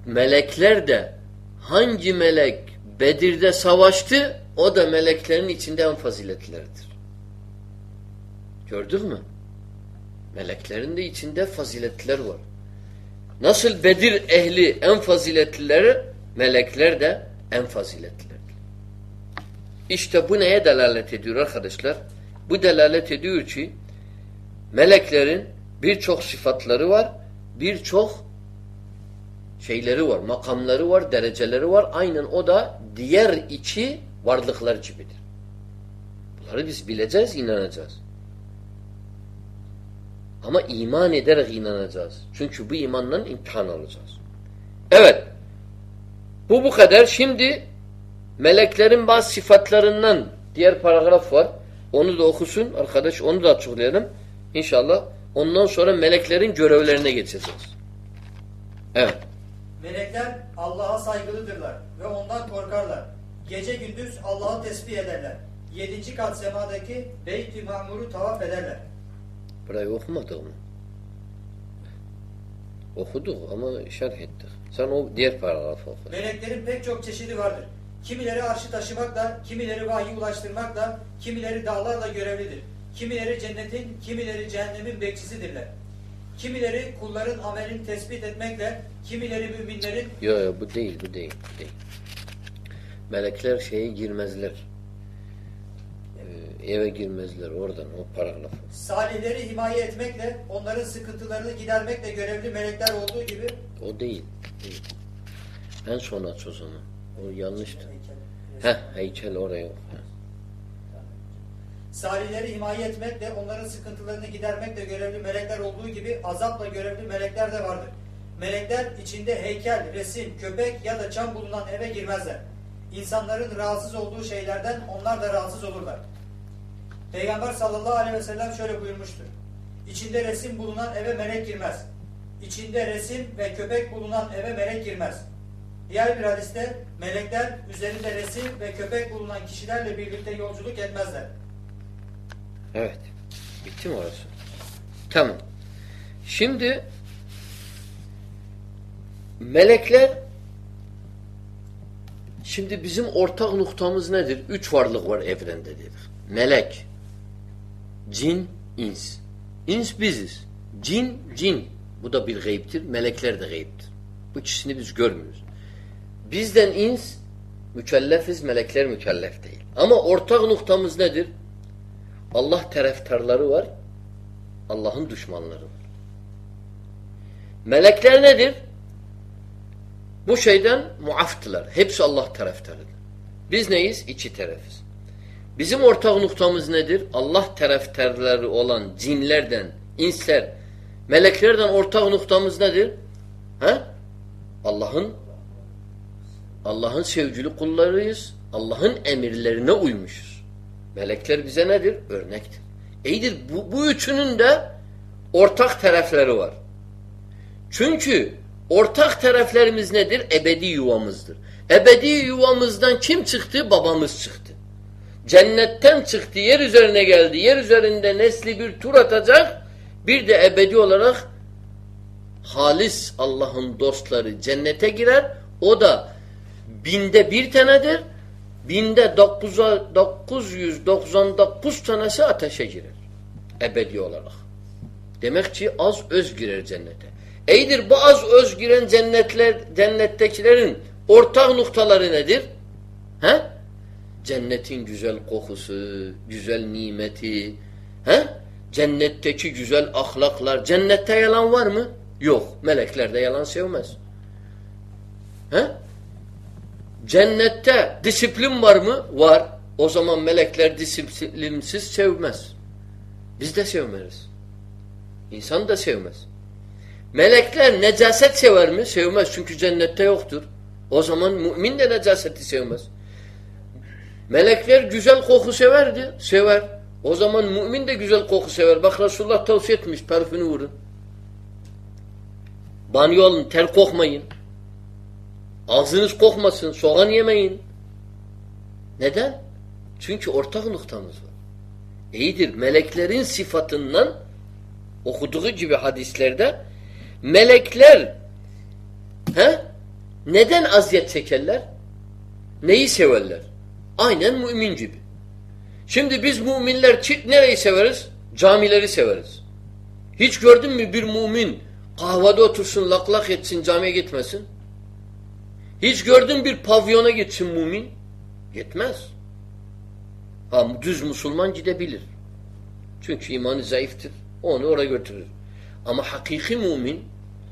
melekler de hangi melek Bedir'de savaştı o da meleklerin içinde en faziletleridir. Gördün mü? Meleklerin de içinde faziletler var. Nasıl Bedir ehli en faziletlileri melekler de en faziletliler. İşte bu neye delalet ediyor arkadaşlar? Bu delalet ediyor ki meleklerin birçok sıfatları var, birçok şeyleri var, makamları var, dereceleri var. Aynen o da diğer içi varlıklar gibidir. Bunları biz bileceğiz, inanacağız. Ama iman ederek inanacağız. Çünkü bu imanla imtihan alacağız. Evet. Bu bu kadar. Şimdi meleklerin bazı sıfatlarından diğer paragraf var. Onu da okusun arkadaş. Onu da açıklayalım. İnşallah. Ondan sonra meleklerin görevlerine geçeceğiz. Evet. Melekler Allah'a saygılıdırlar ve ondan korkarlar. Gece gündüz Allah'ı tesbih ederler. Yedinci kat semadaki Beyt-i Mamur'u tavaf ederler. Burayı okumadık mı? Okuduk ama şerh ettik. Sen o diğer paragrafı oku. Meleklerin pek çok çeşidi vardır. Kimileri arşı taşımakla, kimileri vahyi ulaştırmakla, kimileri dağlarla görevlidir. Kimileri cennetin, kimileri cehennemin bekçisidirler. Kimileri kulların amelini tespit etmekle, kimileri müminlerin Yok yok bu değil bu değil. Bu değil. Melekler şeye girmezler. Ee, eve girmezler oradan o paragrafı. salihleri himaye etmekle, onların sıkıntılarını gidermekle görevli melekler olduğu gibi O değil. değil. En son aç o zaman. O yanlıştı. Heh heykel oraya. Heh. Salihleri himaye etmekle, onların sıkıntılarını gidermekle görevli melekler olduğu gibi azapla görevli melekler de vardır. Melekler içinde heykel, resim, köpek ya da çam bulunan eve girmezler. İnsanların rahatsız olduğu şeylerden onlar da rahatsız olurlar. Peygamber sallallahu aleyhi ve sellem şöyle buyurmuştur. İçinde resim bulunan eve melek girmez. İçinde resim ve köpek bulunan eve melek girmez. Diğer bir hadiste melekler üzerinde resim ve köpek bulunan kişilerle birlikte yolculuk etmezler. Evet. Bitti mi orası? Tamam. Şimdi melekler şimdi bizim ortak noktamız nedir? Üç varlık var evrende dedik. Melek, cin, ins. İns biziz. Cin, cin. Bu da bir gayiptir. Melekler de gayiptir. Bu ikisini biz görmüyoruz. Bizden ins mükellefiz, melekler mükellef değil. Ama ortak noktamız nedir? Allah taraftarları var, Allah'ın düşmanları var. Melekler nedir? Bu şeyden muaftılar. Hepsi Allah taraftarıdır. Biz neyiz? İki tarafız. Bizim ortak noktamız nedir? Allah taraftarları olan cinlerden, insler, meleklerden ortak noktamız nedir? Allah'ın Allah'ın sevgili kullarıyız. Allah'ın emirlerine uymuşuz. Melekler bize nedir? Örnektir. İyidir. Bu, bu üçünün de ortak tarafları var. Çünkü ortak taraflarımız nedir? Ebedi yuvamızdır. Ebedi yuvamızdan kim çıktı? Babamız çıktı. Cennetten çıktı, yer üzerine geldi. Yer üzerinde nesli bir tur atacak. Bir de ebedi olarak halis Allah'ın dostları cennete girer. O da binde bir tanedir. Binde 999 tanesi ateşe girer. Ebedi olarak. Demek ki az öz girer cennete. Eydir bu az öz giren cennetler, cennettekilerin ortak noktaları nedir? He? Cennetin güzel kokusu, güzel nimeti, he? Cennetteki güzel ahlaklar. Cennette yalan var mı? Yok. Melekler de yalan sevmez. He? Cennette disiplin var mı? Var. O zaman melekler disiplinsiz sevmez. Biz de sevmeriz. İnsan da sevmez. Melekler necaset sever mi? Sevmez. Çünkü cennette yoktur. O zaman mümin de necaseti sevmez. Melekler güzel koku severdi. Sever. O zaman mümin de güzel koku sever. Bak Resulullah tavsiye etmiş. Parfümü vurun. Banyo alın. Ter kokmayın. Ağzınız kokmasın. Soğan yemeyin. Neden? Çünkü ortak noktamız var. İyidir. Meleklerin sıfatından okuduğu gibi hadislerde melekler he? neden aziyet çekerler? Neyi severler? Aynen mümin gibi. Şimdi biz müminler nereyi severiz? Camileri severiz. Hiç gördün mü bir mümin kahvede otursun, lak lak etsin, camiye gitmesin? Hiç gördün bir pavyona gitsin mümin? Gitmez. Ha, düz Müslüman gidebilir. Çünkü imanı zayıftır. Onu oraya götürür. Ama hakiki mümin,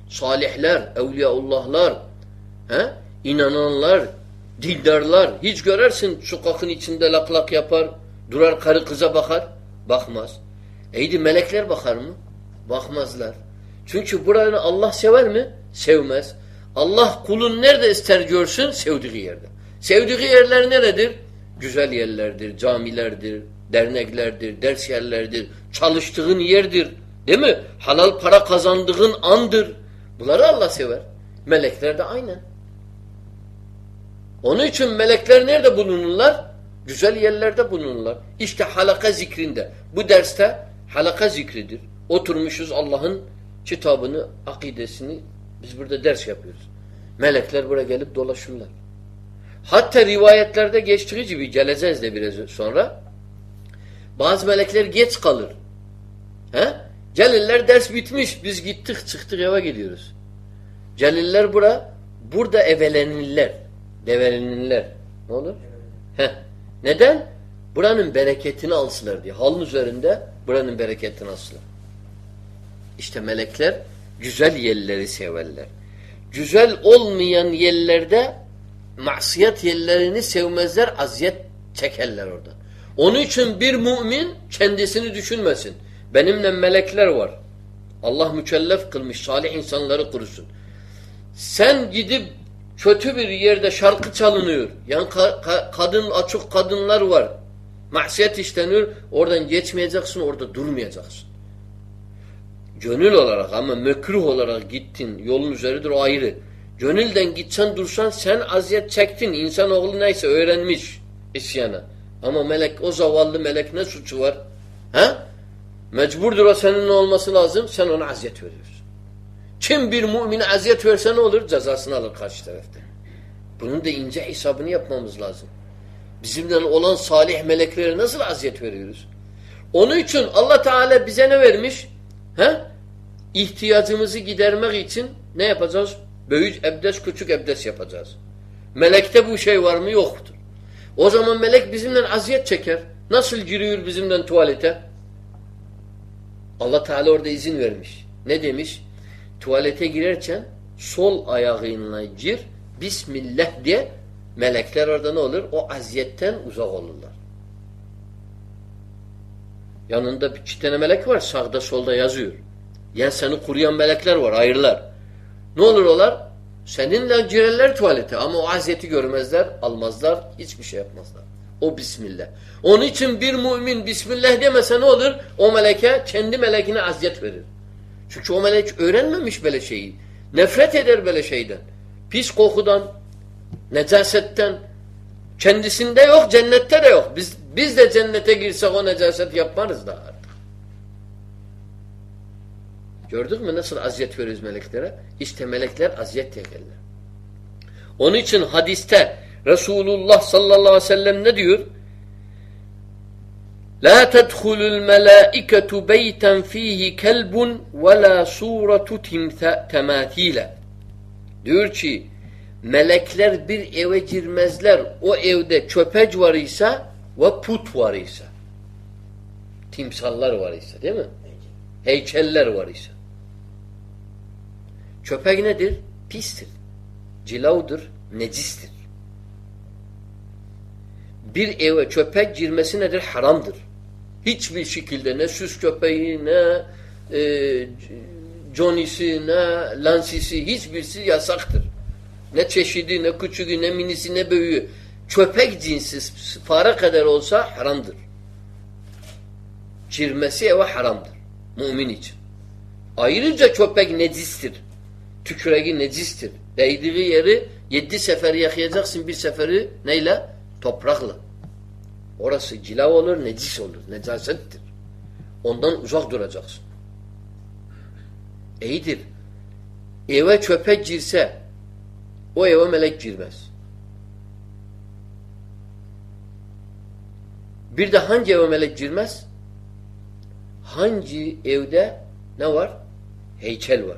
salihler, evliyaullahlar, he? inananlar, dildarlar, hiç görersin sokakın içinde lak lak yapar, durar karı kıza bakar, bakmaz. Eydi melekler bakar mı? Bakmazlar. Çünkü buranı Allah sever mi? Sevmez. Allah kulun nerede ister görsün? Sevdiği yerde. Sevdiği yerler neredir? Güzel yerlerdir, camilerdir, derneklerdir, ders yerlerdir, çalıştığın yerdir. Değil mi? Halal para kazandığın andır. Bunları Allah sever. Melekler de aynen. Onun için melekler nerede bulunurlar? Güzel yerlerde bulunurlar. İşte halaka zikrinde. Bu derste halaka zikridir. Oturmuşuz Allah'ın kitabını, akidesini biz burada ders yapıyoruz. Melekler buraya gelip dolaşırlar. Hatta rivayetlerde geçtiği gibi geleceğiz de biraz sonra. Bazı melekler geç kalır. He? Celiller ders bitmiş. Biz gittik çıktık eve gidiyoruz. Celiller bura burada evelenirler. Develenirler. Ne olur? Heh. Neden? Buranın bereketini alsınlar diye. Halın üzerinde buranın bereketini alsınlar. İşte melekler güzel yerleri severler. Güzel olmayan yerlerde masiyet yerlerini sevmezler, aziyet çekerler orada. Onun için bir mümin kendisini düşünmesin. Benimle melekler var. Allah mükellef kılmış salih insanları kurusun. Sen gidip kötü bir yerde şarkı çalınıyor. Yani ka ka kadın açık kadınlar var. Mahsiyet işleniyor. Oradan geçmeyeceksin, orada durmayacaksın. Gönül olarak ama mekruh olarak gittin. Yolun üzeridir o ayrı. Gönülden gitsen dursan sen aziyet çektin. İnsanoğlu neyse öğrenmiş isyana. Ama melek o zavallı melek ne suçu var? Ha? Mecburdur o senin olması lazım. Sen ona aziyet veriyorsun. Kim bir mümine aziyet verse ne olur? Cezasını alır karşı tarafta. Bunun da ince hesabını yapmamız lazım. Bizimle olan salih meleklere nasıl aziyet veriyoruz? Onun için Allah Teala bize ne vermiş? He? İhtiyacımızı gidermek için ne yapacağız? Büyük ebdes, küçük ebdes yapacağız. Melekte bu şey var mı? Yoktur. O zaman melek bizimle aziyet çeker. Nasıl giriyor bizimle tuvalete? Allah Teala orada izin vermiş. Ne demiş? Tuvalete girerken sol ayağınla gir, Bismillah diye melekler orada ne olur? O aziyetten uzak olurlar. Yanında iki tane melek var. Sağda solda yazıyor. Yani seni kuruyan melekler var. Ayrılar. Ne olur olar? Seninle girerler tuvalete ama o aziyeti görmezler, almazlar, hiçbir şey yapmazlar. O Bismillah. Onun için bir mümin Bismillah demese ne olur? O meleke kendi melekine aziyet verir. Çünkü o melek öğrenmemiş böyle şeyi. Nefret eder böyle şeyden. Pis kokudan, necasetten. Kendisinde yok, cennette de yok. Biz biz de cennete girsek o necaset yapmarız da Gördük mü nasıl aziyet veriyoruz meleklere? İşte melekler aziyet çekerler. Onun için hadiste Resulullah sallallahu aleyhi ve sellem ne diyor? La tedhulul melaiketu beyten fihi kelbun ve la suratu temathile. Diyor ki melekler bir eve girmezler. O evde çöpec var ise ve put var ise. Timsallar var ise değil mi? Heykeller var ise. Köpek nedir? Pistir. Cilavdır, necistir. Bir eve köpek girmesi nedir? Haramdır. Hiçbir şekilde ne süs köpeği, ne e, Johnny'si, ne Lansisi hiçbirisi yasaktır. Ne çeşidi, ne küçüğü, ne minisi, ne büyüğü. Köpek cinsi fare kadar olsa haramdır. Girmesi eve haramdır. Mümin için. Ayrıca köpek necistir. Tüküreği necistir. Değdiği yeri yedi seferi yakayacaksın bir seferi neyle? Toprakla. Orası cilav olur, necis olur. Necasettir. Ondan uzak duracaksın. İyidir. Eve çöpek girse o eve melek girmez. Bir de hangi eve melek girmez? Hangi evde ne var? Heykel var.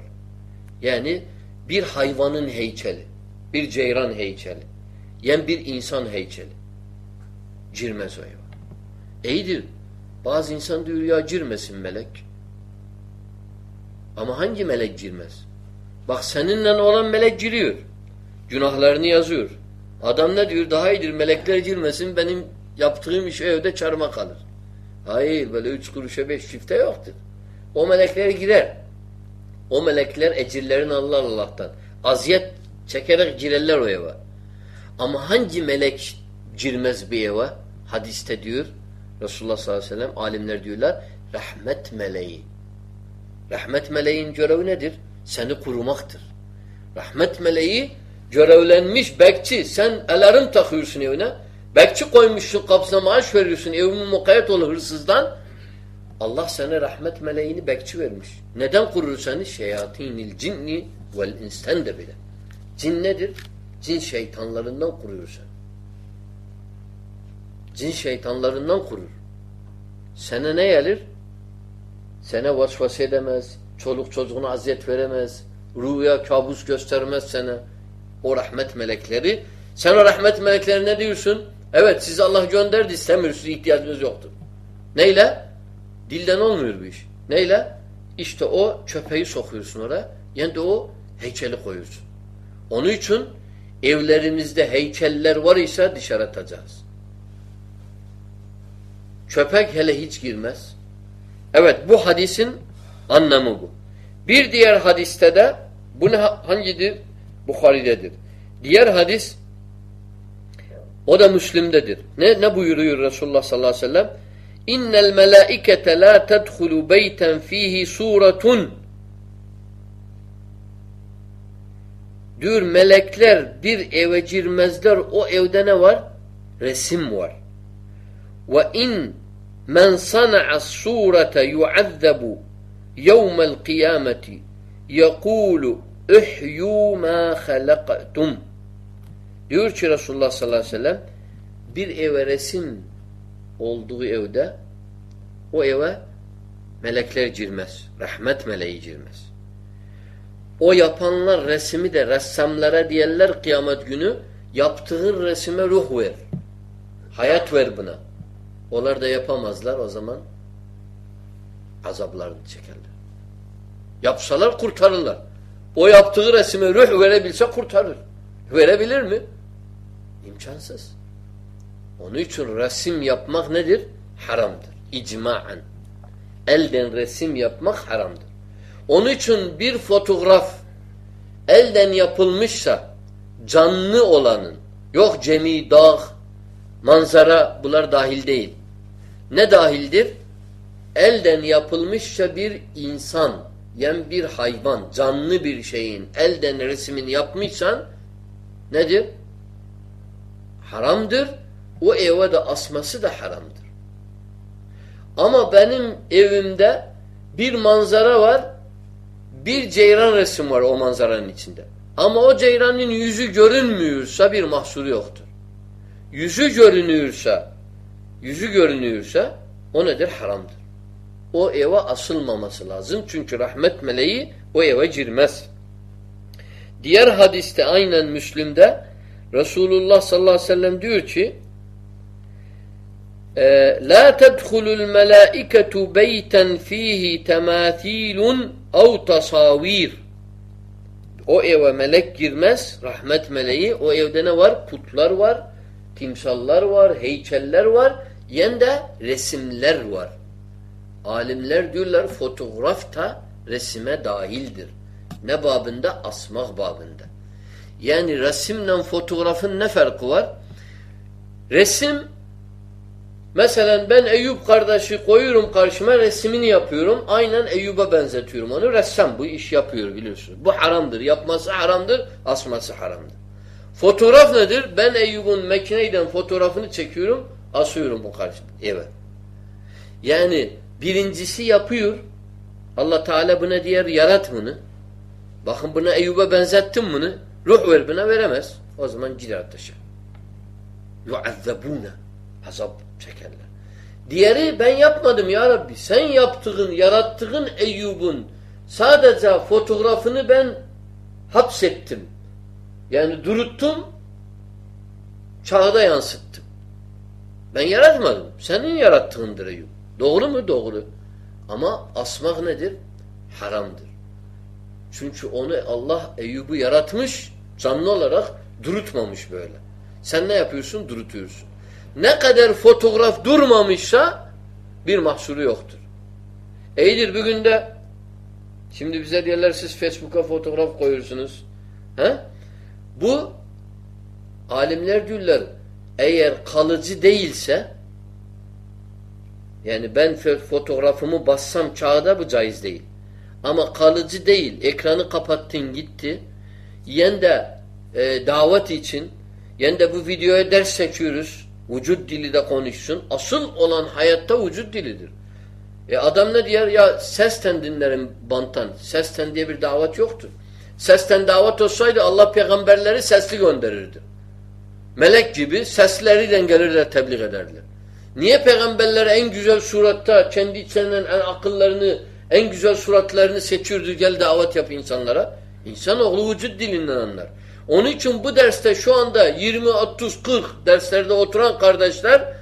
Yani bir hayvanın heykeli, bir ceyran heykeli, yani bir insan heykeli. Girmez o eve. İyidir. Bazı insan diyor ya girmesin melek. Ama hangi melek girmez? Bak seninle olan melek giriyor. Günahlarını yazıyor. Adam ne diyor? Daha iyidir melekler girmesin benim yaptığım iş evde çarma kalır. Hayır böyle üç kuruşa beş çifte yoktur. O melekler girer. O melekler ecirlerini alırlar Allah'tan. Aziyet çekerek girerler o eve. Ama hangi melek girmez bir eve? Hadiste diyor Resulullah sallallahu aleyhi ve sellem alimler diyorlar rahmet meleği. Rahmet meleğin görevi nedir? Seni kurumaktır. Rahmet meleği görevlenmiş bekçi. Sen alarm takıyorsun evine. Bekçi koymuşsun kapısına maaş veriyorsun. Evimin mukayyet olur hırsızdan. Allah sana rahmet meleğini bekçi vermiş. Neden kurur seni? Şeyatinil cinni vel insten de bile. Cin nedir? Cin şeytanlarından kuruyor seni. Cin şeytanlarından kurur. Sana ne gelir? Sana vasvas edemez. Çoluk çocuğuna aziyet veremez. Rüya kabus göstermez sana. O rahmet melekleri. Sen o rahmet melekleri ne diyorsun? Evet sizi Allah gönderdi istemiyorsunuz ihtiyacınız yoktur. Neyle? Dilden olmuyor bu iş. Neyle? İşte o çöpeği sokuyorsun oraya. Yani de o heykeli koyuyorsun. Onun için evlerimizde heykeller var ise dışarı atacağız. Köpek hele hiç girmez. Evet bu hadisin anlamı bu. Bir diğer hadiste de bu ne, hangidir? Bukhari'dedir. Diğer hadis o da Müslim'dedir. Ne, ne buyuruyor Resulullah sallallahu aleyhi ve sellem? İnnel melâikete la tedhulu beyten fihi suratun Diyor melekler bir eve girmezler. O evde ne var? Resim var. Ve in men sana'a surete yu'azzabu yevmel kıyameti yekulu ihyu ma halaktum Diyor ki Resulullah sallallahu aleyhi ve sellem bir eve resim olduğu evde o eve melekler girmez. Rahmet meleği girmez. O yapanlar resmi de ressamlara diyerler kıyamet günü yaptığın resime ruh ver. Hayat ver buna. Onlar da yapamazlar o zaman azaplarını çekerler. Yapsalar kurtarırlar. O yaptığı resime ruh verebilse kurtarır. Verebilir mi? İmkansız. Onun için resim yapmak nedir? Haramdır. İcmaen. Elden resim yapmak haramdır. Onun için bir fotoğraf elden yapılmışsa canlı olanın yok cemi, dağ, manzara bunlar dahil değil. Ne dahildir? Elden yapılmışsa bir insan yani bir hayvan, canlı bir şeyin elden resmini yapmışsan nedir? Haramdır. O eve de asması da haramdır. Ama benim evimde bir manzara var, bir ceyran resim var o manzaranın içinde. Ama o ceyranın yüzü görünmüyorsa bir mahsuru yoktur. Yüzü görünüyorsa, yüzü görünüyorsa o nedir? Haramdır. O eve asılmaması lazım. Çünkü rahmet meleği o eve girmez. Diğer hadiste aynen Müslim'de Resulullah sallallahu aleyhi ve sellem diyor ki La tedhulul melaiketu beyten fihi temathilun ev tasavir O eve melek girmez, rahmet meleği. O evde ne var? Putlar var, timsallar var, heykeller var, yen resimler var. Alimler diyorlar fotoğraf da resime dahildir. Ne babında? Asmak babında. Yani resimle fotoğrafın ne farkı var? Resim mesela ben Eyüp kardeşi koyuyorum karşıma resmini yapıyorum. Aynen Eyüp'e benzetiyorum onu. Ressam bu iş yapıyor biliyorsunuz. Bu haramdır. Yapması haramdır. Asması haramdır. Fotoğraf nedir? Ben Eyüp'ün makineyden fotoğrafını çekiyorum. Asıyorum bu karşıma. Evet. Yani birincisi yapıyor. Allah Teala buna diğer yarat bunu. Bakın buna Eyüp'e benzettim bunu. Ruh ver buna veremez. O zaman gider ateşe. Yuazzabune. Azap çekerler. Diğeri ben yapmadım ya Rabbi. Sen yaptığın, yarattığın Eyyub'un sadece fotoğrafını ben hapsettim. Yani duruttum, çağda yansıttım. Ben yaratmadım. Senin yarattığındır Eyyub. Doğru mu? Doğru. Ama asmak nedir? Haramdır. Çünkü onu Allah Eyyub'u yaratmış, canlı olarak durutmamış böyle. Sen ne yapıyorsun? Durutuyorsun. Ne kadar fotoğraf durmamışsa bir mahsuru yoktur. İyidir bugün de şimdi bize diyorlar siz Facebook'a fotoğraf koyuyorsunuz. He? Bu alimler diyorlar eğer kalıcı değilse yani ben fotoğrafımı bassam çağda bu caiz değil. Ama kalıcı değil. Ekranı kapattın gitti. Yen de e, davet için yen de bu videoya ders çekiyoruz. Vücut dili de konuşsun. Asıl olan hayatta vücut dilidir. E adam ne diyor? Ya sesten dinlerim bantan. Sesten diye bir davet yoktur. Sesten davet olsaydı Allah peygamberleri sesli gönderirdi. Melek gibi sesleriyle gelirler tebliğ ederler. Niye peygamberler en güzel suratta kendi içlerinden en akıllarını en güzel suratlarını seçiyordu gel davet yap insanlara. İnsanoğlu vücut dilinden anlar. Onun için bu derste şu anda 20, 30, 40 derslerde oturan kardeşler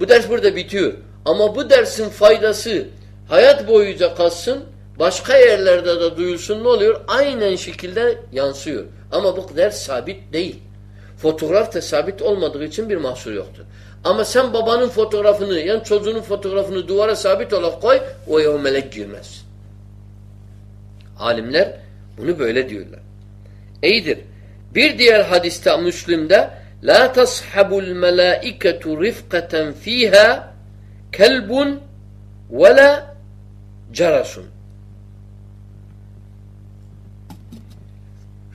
bu ders burada bitiyor. Ama bu dersin faydası hayat boyunca kalsın başka yerlerde de duyulsun ne oluyor? Aynen şekilde yansıyor. Ama bu ders sabit değil. Fotoğraf da sabit olmadığı için bir mahsur yoktur. Ama sen babanın fotoğrafını yani çocuğunun fotoğrafını duvara sabit olarak koy o eve melek girmez. Alimler bunu böyle diyorlar. İyidir. Bir diğer hadiste Müslim'de La tashabul melaiketu rifkaten fiha kelbun ve la carasun.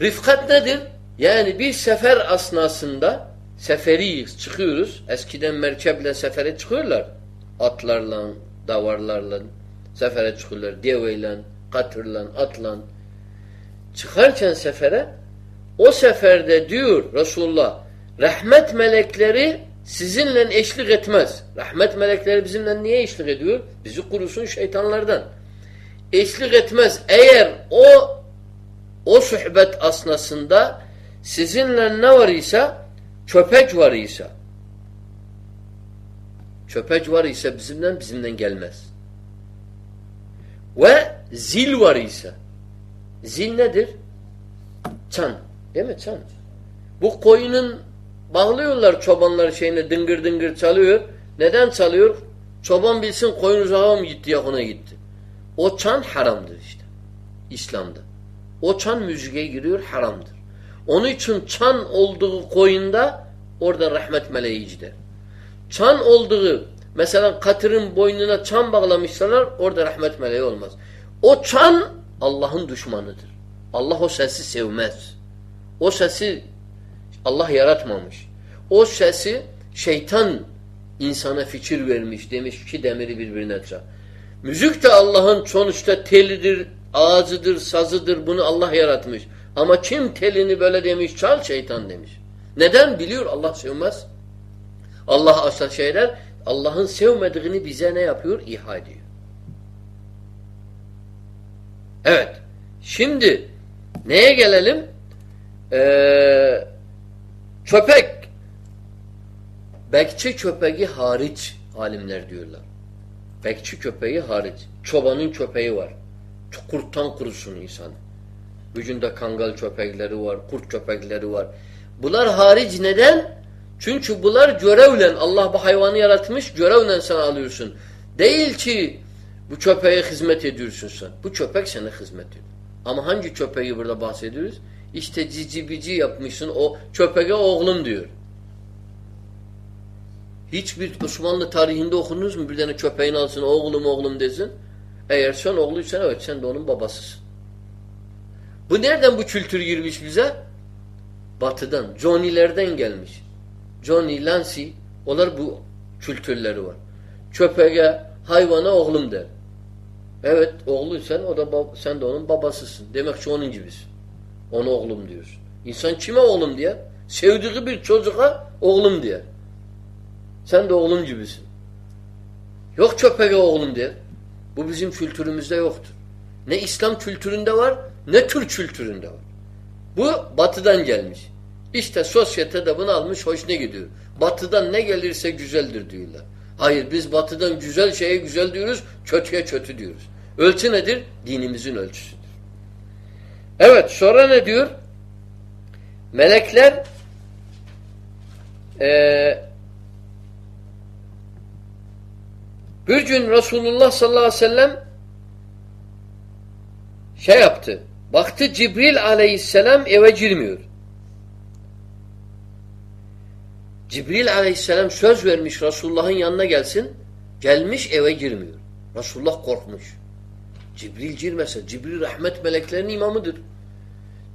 Rifkat nedir? Yani bir sefer asnasında seferi çıkıyoruz. Eskiden merkeple sefere çıkıyorlar. Atlarla, davarlarla sefere çıkıyorlar. Deveyle, katırla, atla. Çıkarken sefere o seferde diyor Resulullah rahmet melekleri sizinle eşlik etmez. Rahmet melekleri bizimle niye eşlik ediyor? Bizi kurusun şeytanlardan. Eşlik etmez. Eğer o o sohbet asnasında sizinle ne var ise köpek var ise köpek var ise bizimle bizimle gelmez. Ve zil var ise zil nedir? Çan. Değil mi? Çan. Bu koyunun bağlıyorlar çobanlar şeyine dıngır dıngır çalıyor. Neden çalıyor? Çoban bilsin koyun uzağa mı gitti yakına gitti. O çan haramdır işte. İslam'da. O çan müziğe giriyor haramdır. Onun için çan olduğu koyunda orada rahmet meleği gider. Çan olduğu mesela katırın boynuna çan bağlamışsalar orada rahmet meleği olmaz. O çan Allah'ın düşmanıdır. Allah o sesi sevmez. O sesi Allah yaratmamış. O sesi şeytan insana fikir vermiş. Demiş ki demiri birbirine çal. Müzik de Allah'ın sonuçta telidir, ağzıdır, sazıdır. Bunu Allah yaratmış. Ama kim telini böyle demiş, çal şeytan demiş. Neden? Biliyor Allah sevmez. Allah asla şeyler Allah'ın sevmediğini bize ne yapıyor? İha ediyor. Evet. Şimdi neye gelelim? Ee, köpek. Bekçi köpeği hariç alimler diyorlar. Bekçi köpeği hariç. Çobanın köpeği var. Kurttan kurusun insan. Vücunda kangal köpekleri var, kurt köpekleri var. Bunlar hariç neden? Çünkü bunlar görevle Allah bu hayvanı yaratmış, görevle sen alıyorsun. Değil ki bu köpeğe hizmet ediyorsun sen. Bu köpek sana hizmet ediyor. Ama hangi köpeği burada bahsediyoruz? İşte cici bici yapmışsın o köpeğe oğlum diyor. Hiçbir Osmanlı tarihinde okunuz mu bir tane köpeğin alsın oğlum oğlum desin. Eğer sen oğluysan evet sen de onun babasısın. Bu nereden bu kültür girmiş bize? Batıdan, Johnny'lerden gelmiş. Johnny, Lancy, onlar bu kültürleri var. Köpeğe, hayvana oğlum der. Evet oğluysan o da sen de onun babasısın. Demek ki onun gibisin. Ona oğlum diyorsun. İnsan kime oğlum diye? Sevdiği bir çocuğa oğlum diye. Sen de oğlum gibisin. Yok köpeğe oğlum diye. Bu bizim kültürümüzde yoktur. Ne İslam kültüründe var ne Türk kültüründe var. Bu batıdan gelmiş. İşte sosyete de bunu almış hoşuna gidiyor. Batıdan ne gelirse güzeldir diyorlar. Hayır biz batıdan güzel şeye güzel diyoruz, kötüye kötü diyoruz. Ölçü nedir? Dinimizin ölçüsüdür. Evet sonra ne diyor? Melekler ee, bir gün Resulullah sallallahu aleyhi ve sellem şey yaptı. Baktı Cibril aleyhisselam eve girmiyor. Cibril aleyhisselam söz vermiş Resulullah'ın yanına gelsin. Gelmiş eve girmiyor. Resulullah korkmuş. Cibril girmese, Cibril rahmet meleklerinin imamıdır.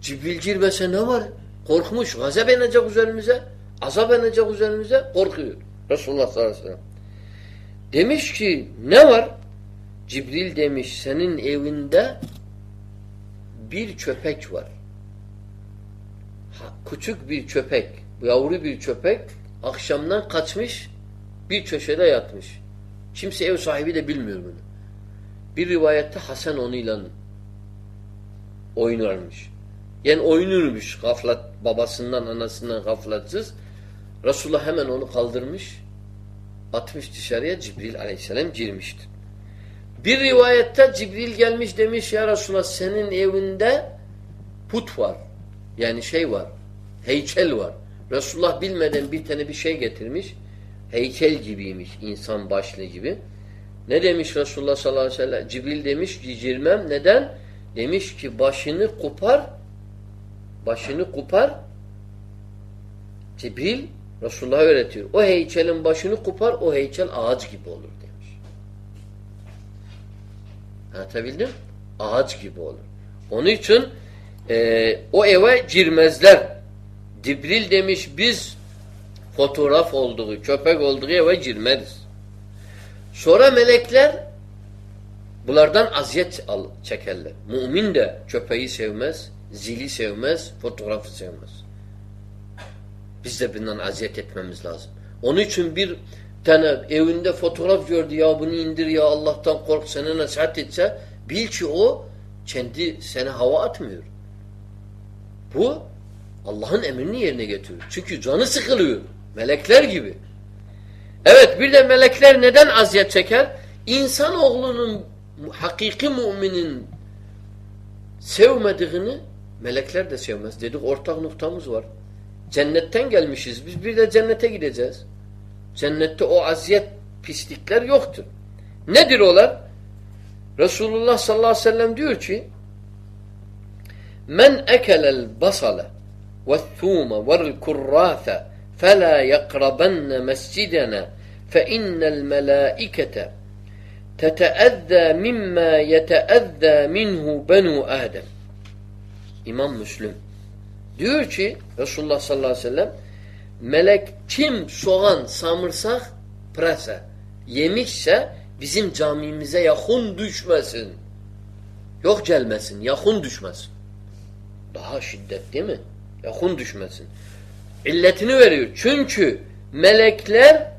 Cibril girmese ne var? Korkmuş. Gazap inecek üzerimize. Azap inecek üzerimize. Korkuyor. Resulullah sallallahu aleyhi ve sellem. Demiş ki ne var? Cibril demiş senin evinde bir köpek var. Ha, küçük bir köpek, yavru bir köpek akşamdan kaçmış bir köşede yatmış. Kimse ev sahibi de bilmiyor bunu. Bir rivayette Hasan onunla oynarmış. Yani oynurmuş gaflat babasından anasından gaflatsız. Resulullah hemen onu kaldırmış atmış dışarıya Cibril aleyhisselam girmiştir. Bir rivayette Cibril gelmiş demiş ya Resulallah senin evinde put var. Yani şey var. Heykel var. Resulullah bilmeden bir tane bir şey getirmiş. Heykel gibiymiş. insan başlı gibi. Ne demiş Resulullah sallallahu aleyhi ve sellem? Cibril demiş girmem. Neden? Demiş ki başını kupar başını kupar Cibril Resulullah öğretiyor. O heykelin başını kupar o heykel ağaç gibi olur. Anlatabildim? Ağaç gibi olur. Onun için e, o eve girmezler. Cibril demiş biz fotoğraf olduğu, köpek olduğu eve girmeriz. Sonra melekler bunlardan aziyet al, çekerler. Mümin de köpeği sevmez, zili sevmez, fotoğrafı sevmez. Biz de bundan aziyet etmemiz lazım. Onun için bir tane evinde fotoğraf gördü ya bunu indir ya Allah'tan kork sana nasihat etse bil ki o kendi sana hava atmıyor. Bu Allah'ın emrini yerine getiriyor. Çünkü canı sıkılıyor. Melekler gibi. Evet bir de melekler neden aziyet çeker? İnsan oğlunun hakiki müminin sevmediğini melekler de sevmez. Dedik ortak noktamız var. Cennetten gelmişiz. Biz bir de cennete gideceğiz. Cennette o aziyet pislikler yoktur. Nedir olar? Resulullah sallallahu aleyhi ve sellem diyor ki Men ekelel basale ve thûme vel kurrâfe فَلَا يَقْرَبَنَّ مَسْجِدَنَا فَاِنَّ الْمَلَائِكَةَ تَتَأَذَّى مِمَّا يَتَأَذَّى مِنْهُ بَنُوا آدَمْ İmam Müslüm. Diyor ki Resulullah sallallahu aleyhi ve sellem melek kim soğan, samırsak, prasa yemişse bizim camimize yakın düşmesin. Yok gelmesin, yakın düşmesin. Daha şiddet değil mi? Yakın düşmesin. İlletini veriyor. Çünkü melekler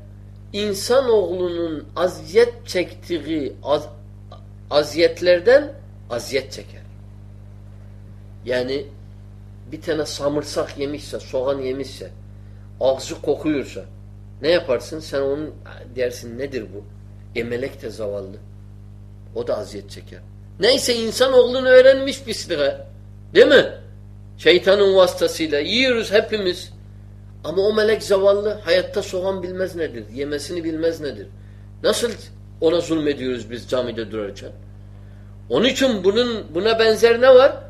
insanoğlunun aziyet çektiği az, aziyetlerden aziyet çeker. Yani bir tane samırsak yemişse, soğan yemişse, ağzı kokuyorsa ne yaparsın? Sen onun dersin nedir bu? E melek de zavallı. O da aziyet çeker. Neyse insan oğlunu öğrenmiş pisliğe. Değil mi? Şeytanın vasıtasıyla. Yiyoruz hepimiz. Ama o melek zavallı. Hayatta soğan bilmez nedir. Yemesini bilmez nedir. Nasıl ona zulmediyoruz biz camide durarken? Onun için bunun buna benzer ne var?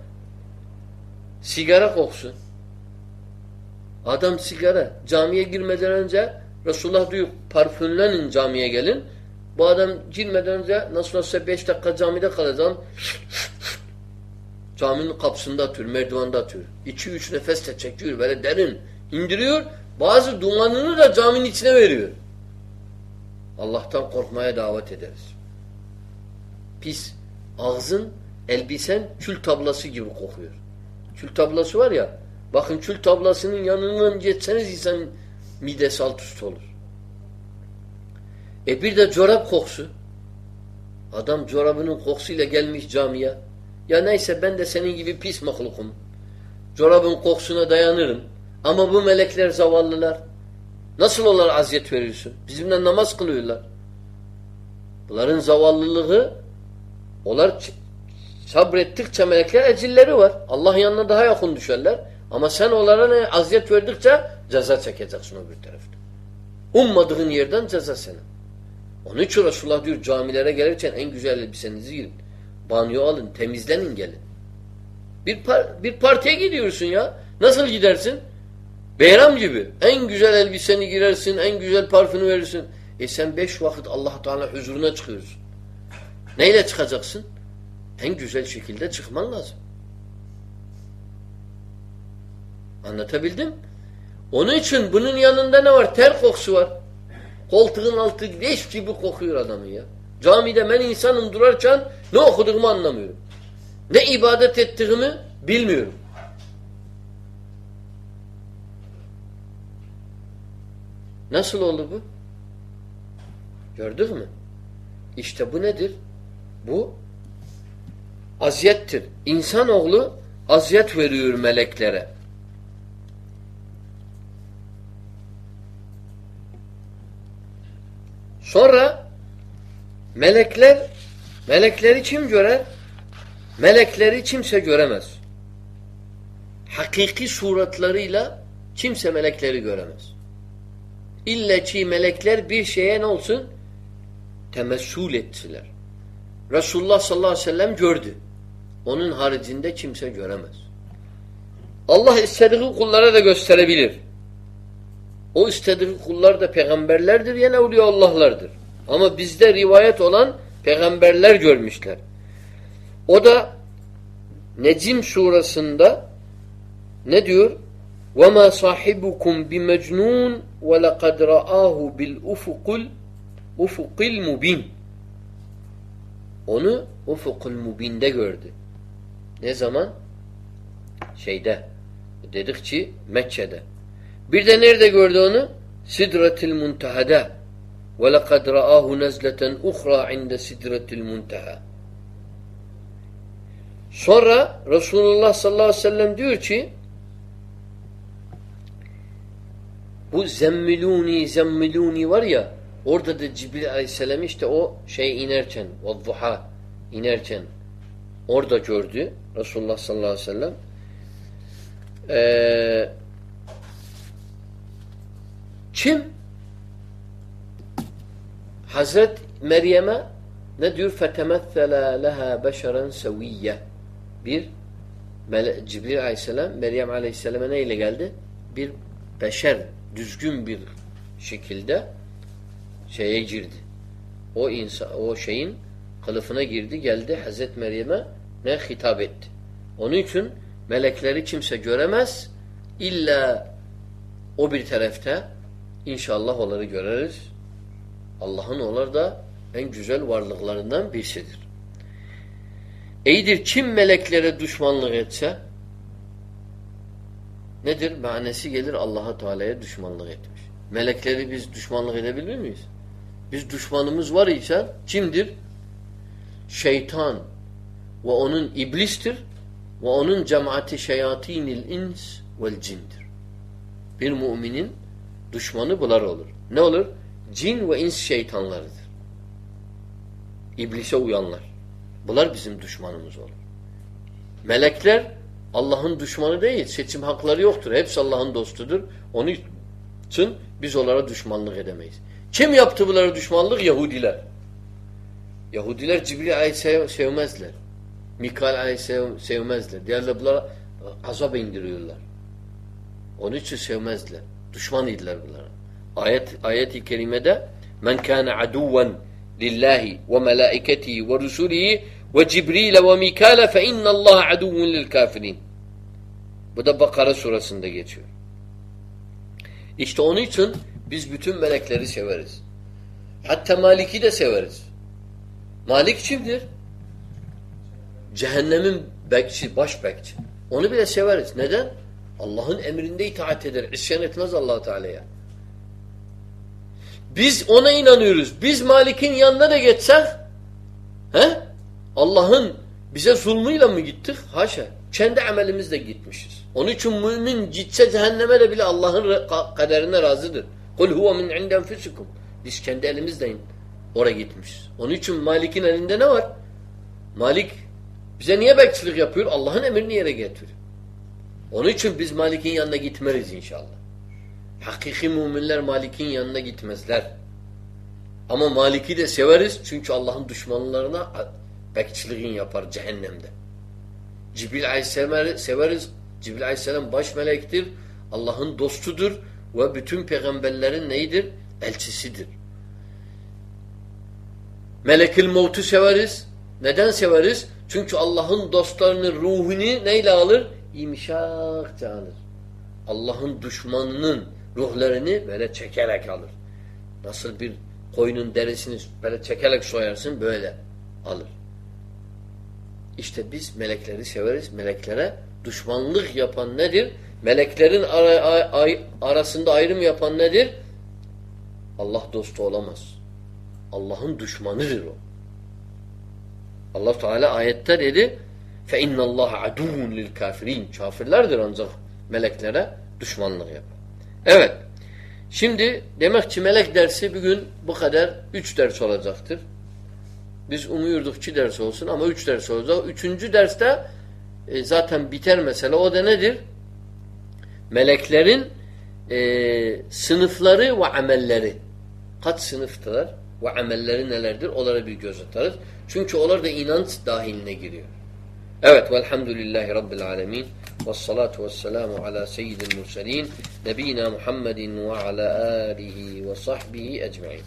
Sigara koksun. Adam sigara. Camiye girmeden önce Resulullah diyor parfümlenin camiye gelin. Bu adam girmeden önce nasıl olsa beş dakika camide kalacağım. Caminin kapısında atıyor, merdivanda atıyor. İki üç nefes de çekiyor böyle derin. indiriyor. Bazı dumanını da caminin içine veriyor. Allah'tan korkmaya davet ederiz. Pis. Ağzın, elbisen kül tablası gibi kokuyor. Kül tablası var ya, bakın kül tablasının yanından geçseniz insan midesi alt üst olur. E bir de çorap kokusu. Adam çorabının kokusuyla gelmiş camiye. Ya neyse ben de senin gibi pis mahlukum. Çorabın kokusuna dayanırım. Ama bu melekler zavallılar. Nasıl onlara aziyet veriyorsun? Bizimle namaz kılıyorlar. Bunların zavallılığı onlar sabrettikçe melekler ecilleri var. Allah yanına daha yakın düşerler. Ama sen onlara ne aziyet verdikçe ceza çekeceksin öbür tarafta. Ummadığın yerden ceza sana. Onun için Resulullah diyor camilere gelirken en güzel elbisenizi giyin. Banyo alın, temizlenin gelin. Bir, par bir partiye gidiyorsun ya. Nasıl gidersin? Beyram gibi. En güzel elbiseni girersin, en güzel parfümü verirsin. E sen beş vakit allah Teala huzuruna çıkıyorsun. Neyle çıkacaksın? En güzel şekilde çıkman lazım. Anlatabildim? Onun için bunun yanında ne var? Ter kokusu var. Koltuğun altı leş gibi kokuyor adamı ya. Camide ben insanım durarken ne okuduğumu anlamıyorum. Ne ibadet ettiğimi bilmiyorum. Nasıl oldu bu? Gördük mü? İşte bu nedir? Bu aziyettir. İnsanoğlu aziyet veriyor meleklere. Sonra melekler melekleri kim görer? Melekleri kimse göremez. Hakiki suratlarıyla kimse melekleri göremez. İlle ki melekler bir şeye ne olsun? Temessül ettiler. Resulullah sallallahu aleyhi ve sellem gördü. Onun haricinde kimse göremez. Allah istediği kullara da gösterebilir. O istediği kullar da peygamberlerdir yine evliya Allah'lardır. Ama bizde rivayet olan peygamberler görmüşler. O da Necim surasında ne diyor? وَمَا صَاحِبُكُمْ بِمَجْنُونَ وَلَقَدْ رَآهُ بِالْاُفُقُ الْاُفُقِ الْمُبِينَ Onu ufukul mubinde gördü. Ne zaman? Şeyde. Dedik ki Mekke'de. Bir de nerede gördü onu? Sidretil muntehada ve lekad ra'ahu nezleten uhra inde sidretil munteha. Sonra Resulullah sallallahu aleyhi ve sellem diyor ki bu zemmiluni zemmiluni var ya orada da Cibril aleyhisselam işte o şey inerken o duha inerken orada gördü Resulullah sallallahu aleyhi ve sellem ee, kim Hazret Meryem'e ne diyor? فَتَمَثَّلَ لَهَا بَشَرًا سَوِيَّ Bir Cibril aleyhisselam Meryem aleyhisselama ne ile geldi? Bir beşer, düzgün bir şekilde şeye girdi. O insan, o şeyin kılıfına girdi, geldi Hazret Meryem'e ne hitap etti. Onun için melekleri kimse göremez. İlla o bir tarafta inşallah onları göreriz. Allah'ın onlar da en güzel varlıklarından birisidir. İyidir kim meleklere düşmanlık etse nedir? Manesi gelir Allah'a Teala'ya düşmanlık etmiş. Melekleri biz düşmanlık edebilir miyiz? Biz düşmanımız var ise kimdir? Şeytan ve onun iblistir ve onun cemaati şeyatinil ins vel cindir. Bir müminin düşmanı bunlar olur. Ne olur? Cin ve ins şeytanlarıdır. İblise uyanlar. Bunlar bizim düşmanımız olur. Melekler Allah'ın düşmanı değil. Seçim hakları yoktur. Hepsi Allah'ın dostudur. Onun için biz onlara düşmanlık edemeyiz. Kim yaptı bunlara düşmanlık? Yahudiler. Yahudiler Cibril Aleyhisselam sevmezler. Mikail Aleyhisselam sevmezler. Diğerler bunlara azap indiriyorlar. Onun için sevmezler. Düşman idiler bunlara. Ayet ayet-i kerimede men kana aduven lillahi ve melaiketihi ve rusulihi ve Cibril ve Mikale fe innallaha aduvun lil kafirin. Bu da Bakara surasında geçiyor. İşte onun için biz bütün melekleri severiz. Hatta Malik'i de severiz. Malik kimdir? Cehennemin bekçi, baş bekçi. Onu bile severiz. Neden? Allah'ın emrinde itaat eder. İsyan etmez allah Teala'ya. Biz ona inanıyoruz. Biz Malik'in yanına da geçsek? Allah'ın bize zulmüyle mı gittik? Haşa. Kendi amelimizle gitmişiz. Onun için mümin gitse cehenneme de bile Allah'ın kaderine razıdır. Kul huve min inde enfusikum. Biz kendi elimizle oraya gitmişiz. Onun için Malik'in elinde ne var? Malik bize niye bekçilik yapıyor? Allah'ın emrini yere getiriyor. Onun için biz Malik'in yanına gitmeriz inşallah. Hakiki müminler Malik'in yanına gitmezler. Ama Malik'i de severiz çünkü Allah'ın düşmanlarına bekçiliğin yapar cehennemde. Cibril Aleyhisselam'ı severiz. Cibril Aleyhisselam baş melektir. Allah'ın dostudur ve bütün peygamberlerin neydir? Elçisidir. Melekül Mevt'u severiz. Neden severiz? Çünkü Allah'ın dostlarının ruhunu neyle alır? İmşakça alır. Allah'ın düşmanının ruhlarını böyle çekerek alır. Nasıl bir koyunun derisini böyle çekerek soyarsın böyle alır. İşte biz melekleri severiz. Meleklere düşmanlık yapan nedir? Meleklerin ara, ay, arasında ayrım yapan nedir? Allah dostu olamaz. Allah'ın düşmanıdır o. Allah Teala ayette dedi fe innallaha aduvun lil kafirin. Kafirlerdir ancak meleklere düşmanlık yapar. Evet. Şimdi demek ki melek dersi bugün bu kadar üç ders olacaktır. Biz umuyorduk iki ders olsun ama üç ders olacak. Üçüncü derste e, zaten biter mesela. O da nedir? Meleklerin e, sınıfları ve amelleri. Kaç sınıftılar? Ve amelleri nelerdir? Onlara bir göz atarız. Çünkü onlar da inanç dahiline giriyor. Evet velhamdülillahi rabbil alemin. Vessalatu vesselamu ala seyyidil murselin. Nebina Muhammedin ve ala alihi ve sahbihi ecmain.